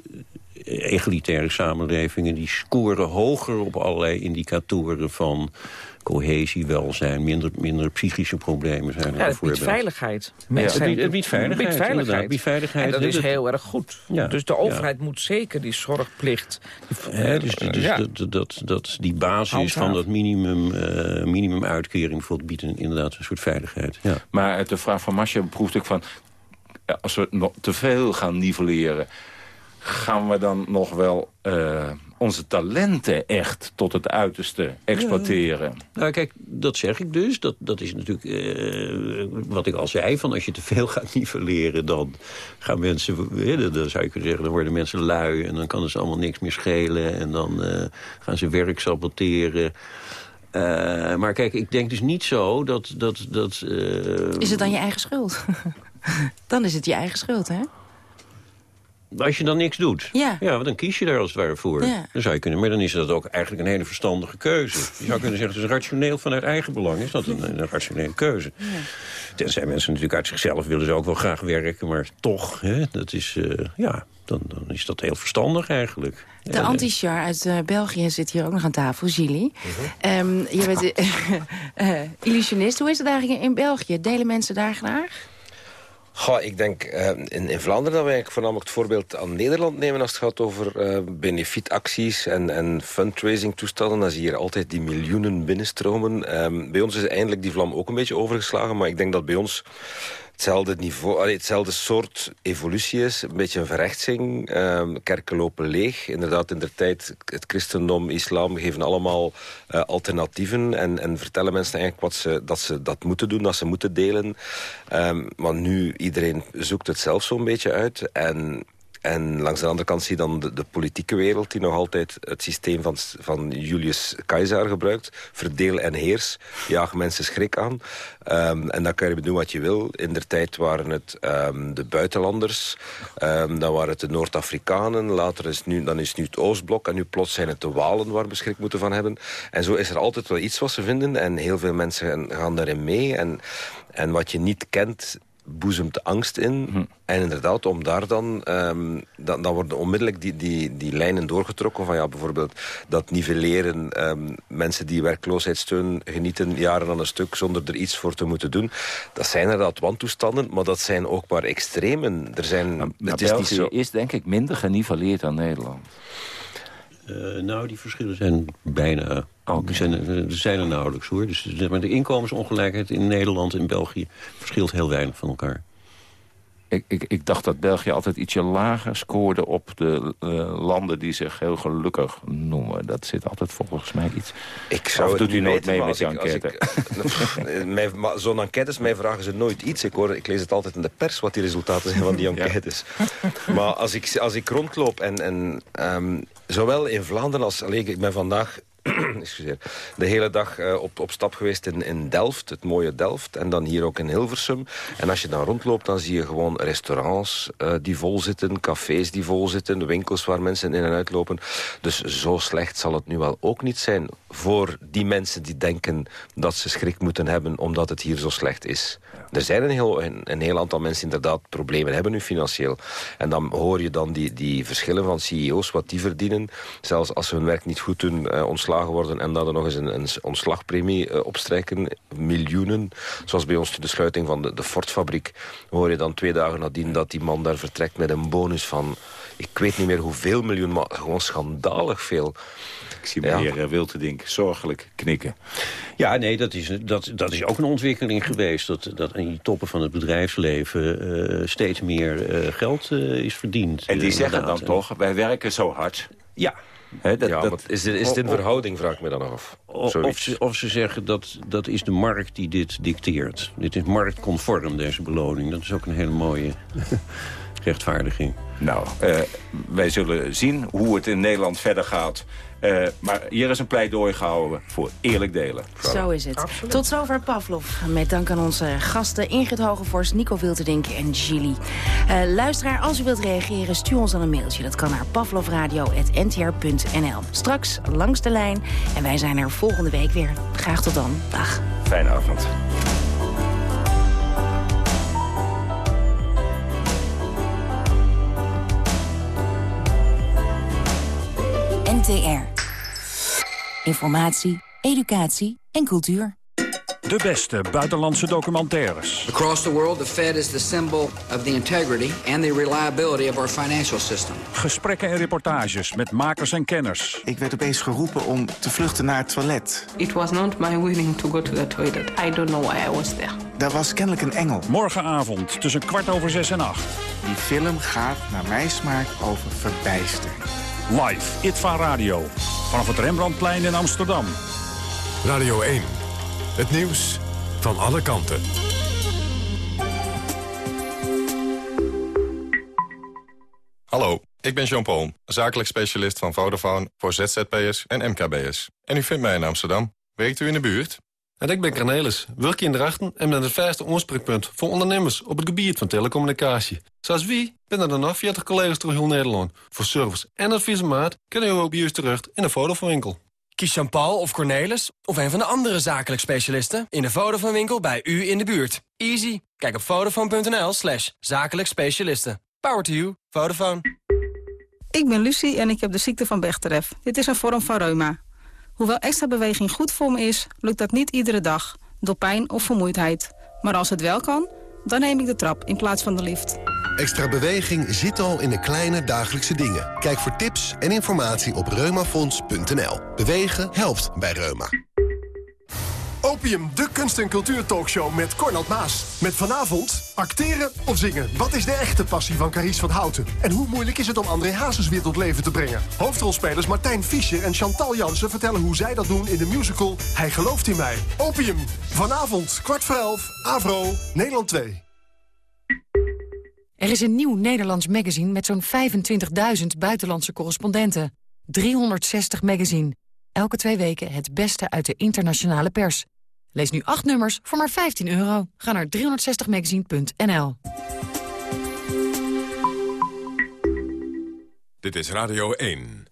egalitaire samenlevingen... die scoren hoger op allerlei indicatoren van cohesie, welzijn... minder, minder psychische problemen zijn Ja, het bijvoorbeeld. biedt veiligheid. Ja, Mensen het biedt- het biedt veiligheid, biedt veiligheid. inderdaad. Biedt veiligheid. En dat is heel erg goed. Ja, Dus de ja. overheid moet zeker die zorgplicht... Die, dus dus ja. dat, dat, dat, die basis Handhaven. van dat minimum, eh minimumuitkering bijvoorbeeld biedt een- inderdaad een soort veiligheid. Ja. Maar uit de vraag van Masje proefde ik van... als we nog te veel gaan nivelleren... gaan we dan nog wel uh, onze talenten echt tot het uiterste exploiteren? Nou kijk, dat zeg ik dus. Dat, dat is natuurlijk uh, wat ik al zei. Van als je te veel gaat nivelleren, dan gaan mensen... Dan zou je kunnen zeggen, dan worden mensen lui... en dan kan het ze allemaal niks meer schelen... en dan uh, gaan ze werk saboteren... Uh, maar kijk, ik denk dus niet zo dat... dat, dat uh... Is het dan je eigen schuld? dan is het je eigen schuld, hè? Als je dan niks doet. Ja. ja dan kies je daar als het ware voor. Ja. Dan zou je kunnen, maar dan is dat ook eigenlijk een hele verstandige keuze. Je zou kunnen zeggen, het is rationeel vanuit eigen belang. Is dat een, een rationele keuze. Ja. Tenzij mensen natuurlijk uit zichzelf willen ze ook wel graag werken. Maar toch, hè, dat is, uh, ja, dan, dan is dat heel verstandig eigenlijk. De anti-char uit uh, België zit hier ook nog aan tafel, Gilly. Uh -huh. um, je bent uh, illusionist. Hoe is het eigenlijk in België? Delen mensen daar graag? Goh, ik denk uh, in, in, Vlaanderen dat wij voornamelijk het voorbeeld aan Nederland nemen... als het gaat over uh, benefietacties en, en fundraising-toestanden. Dan zie je hier altijd die miljoenen binnenstromen. Um, bij ons is eindelijk die vlam ook een beetje overgeslagen. Maar ik denk dat bij ons hetzelfde niveau, hetzelfde soort evolutie is. Een beetje een verrechtsing. Um, kerken lopen leeg. Inderdaad, in de tijd, het christendom, islam geven allemaal uh, alternatieven. En, en vertellen mensen eigenlijk wat ze, dat ze dat moeten doen, dat ze moeten delen. Um, maar nu, iedereen zoekt het zelf zo'n beetje uit. En en langs de andere kant zie je dan de, politieke wereld... die nog altijd het systeem van, van Julius Caesar gebruikt. Verdeel en heers. Jaag mensen schrik aan. Um, en dan kan je doen wat je wil. In der tijd waren het um, de buitenlanders. Um, dan waren het de Noord-Afrikanen. Later is nu, dan is het nu het Oostblok. En nu plots zijn het de Walen waar we schrik moeten van hebben. En zo is er altijd wel iets wat ze vinden. En heel veel mensen gaan daarin mee. En, en wat je niet kent boezemt angst in. Hm. En inderdaad, om daar dan, um, dan, dan worden onmiddellijk die, die, die lijnen doorgetrokken van ja, bijvoorbeeld dat nivelleren, um, mensen die werkloosheidssteun genieten jaren aan een stuk zonder er iets voor te moeten doen. Dat zijn inderdaad wantoestanden, maar dat zijn ook maar extremen. Er zijn, maar, maar het is, niet zo... is denk ik minder geniveleerd dan Nederland. Uh, nou, die verschillen zijn bijna... Okay. Die zijn, er zijn er nauwelijks hoor. Dus de inkomensongelijkheid in Nederland en België verschilt heel weinig van elkaar. Ik, ik, ik dacht dat België altijd ietsje lager scoorde op de uh, landen die zich heel gelukkig noemen. Dat zit altijd volgens mij iets. Ik zou of doet u nooit mee met die enquête? Zo'n enquêtes, mij vragen ze nooit iets. Ik, hoor, ik lees het altijd in de pers wat die resultaten zijn van die enquêtes. ja. Maar als ik, als ik rondloop en, en um, zowel in Vlaanderen als... Alleen, ik ben vandaag de hele dag uh, op, op stap geweest in, in Delft, het mooie Delft. En dan hier ook in Hilversum. En als je dan rondloopt, dan zie je gewoon restaurants uh, die vol zitten, cafés die vol zitten, winkels waar mensen in en uit lopen. Dus zo slecht zal het nu wel ook niet zijn voor die mensen die denken dat ze schrik moeten hebben omdat het hier zo slecht is. Er zijn een heel, een, een, heel aantal mensen inderdaad problemen hebben nu financieel. En dan hoor je dan die, die verschillen van CEO's, wat die verdienen. Zelfs als ze hun werk niet goed doen, uh, ontslagen worden... en dan er nog eens een, een ontslagpremie uh, opstrijken, miljoenen. Zoals bij ons de sluiting van de, de Ford-fabriek. hoor je dan twee dagen nadien dat die man daar vertrekt met een bonus van... ik weet niet meer hoeveel miljoen, maar gewoon schandalig veel. Ik zie meneer ja. Wilterdink zorgelijk knikken. Ja, nee, dat is, dat, dat is ook een ontwikkeling geweest. Dat, dat in die toppen van het bedrijfsleven uh, steeds meer uh, geld uh, is verdiend. En die zeggen dan toch, wij werken zo hard. Ja, He, dat, ja, dat, is, is dit een verhouding, vraag ik me dan af. Of, of, ze, of ze zeggen dat dat is de markt die dit dicteert. Dit is marktconform, deze beloning. Dat is ook een hele mooie rechtvaardiging. Nou, uh, wij zullen zien hoe het in Nederland verder gaat. Uh, maar hier is een pleidooi gehouden voor eerlijk delen. Zo is het. Absoluut. Tot zover Pavlov. Met dank aan onze gasten Ingrid Hogevorst, Nico Wilterdink en Gilly. Uh, luisteraar, als u wilt reageren, stuur ons dan een mailtje. Dat kan naar pavlovradio.ntr.nl. Straks langs de lijn. En wij zijn er volgende week weer. Graag tot dan. Dag. Fijne avond. NTR. Informatie, educatie en cultuur. De beste buitenlandse documentaires. Across the world, the Fed is the symbol of the integrity and the reliability of our financial system. Gesprekken en reportages met makers en kenners. Ik werd opeens geroepen om te vluchten naar het toilet. It was not my willing to go to the toilet. I don't know why I was there. Daar was kennelijk een engel. Morgenavond tussen kwart over zes en acht. Die film gaat naar mijn smaak over verbijstering. Live, ITVA Radio. Vanaf het Rembrandtplein in Amsterdam. Radio 1. Het nieuws van alle kanten. Hallo, ik ben Jean-Paul, zakelijk specialist van Vodafone voor ZZP'ers en MKB'ers. En u vindt mij in Amsterdam. Werkt u in de buurt? En ik ben Cornelis, werk in Drachten en ben het verste oorspreekpunt voor ondernemers op het gebied van telecommunicatie. Zoals wie binnen er nog 40 collega's door heel Nederland. Voor service en adviesmaat kunnen we ook bij u terecht in de Vodafone winkel. Kies Jean-Paul of Cornelis of een van de andere zakelijk specialisten in de Vodafone winkel bij u in de buurt. Easy. Kijk op vodafone.nl slash zakelijk specialisten. Power to you. Vodafone. Ik ben Lucie en ik heb de ziekte van Bechterew. Dit is een vorm van reuma. Hoewel extra beweging goed voor me is, lukt dat niet iedere dag. Door pijn of vermoeidheid. Maar als het wel kan, dan neem ik de trap in plaats van de lift. Extra beweging zit al in de kleine dagelijkse dingen. Kijk voor tips en informatie op reumafonds.nl. Bewegen helpt bij Reuma. Opium, de kunst- en cultuurtalkshow met Cornald Maas. Met vanavond acteren of zingen. Wat is de echte passie van Carice van Houten? En hoe moeilijk is het om André Hazes weer tot leven te brengen? Hoofdrolspelers Martijn Fischer en Chantal Jansen vertellen hoe zij dat doen in de musical Hij gelooft in mij. Opium, vanavond, kwart voor elf, Avro, Nederland 2. Er is een nieuw Nederlands magazine met zo'n 25.000 buitenlandse correspondenten. 360 magazine. Elke twee weken het beste uit de internationale pers. Lees nu acht nummers voor maar 15 euro. Ga naar 360magazine.nl. Dit is Radio 1.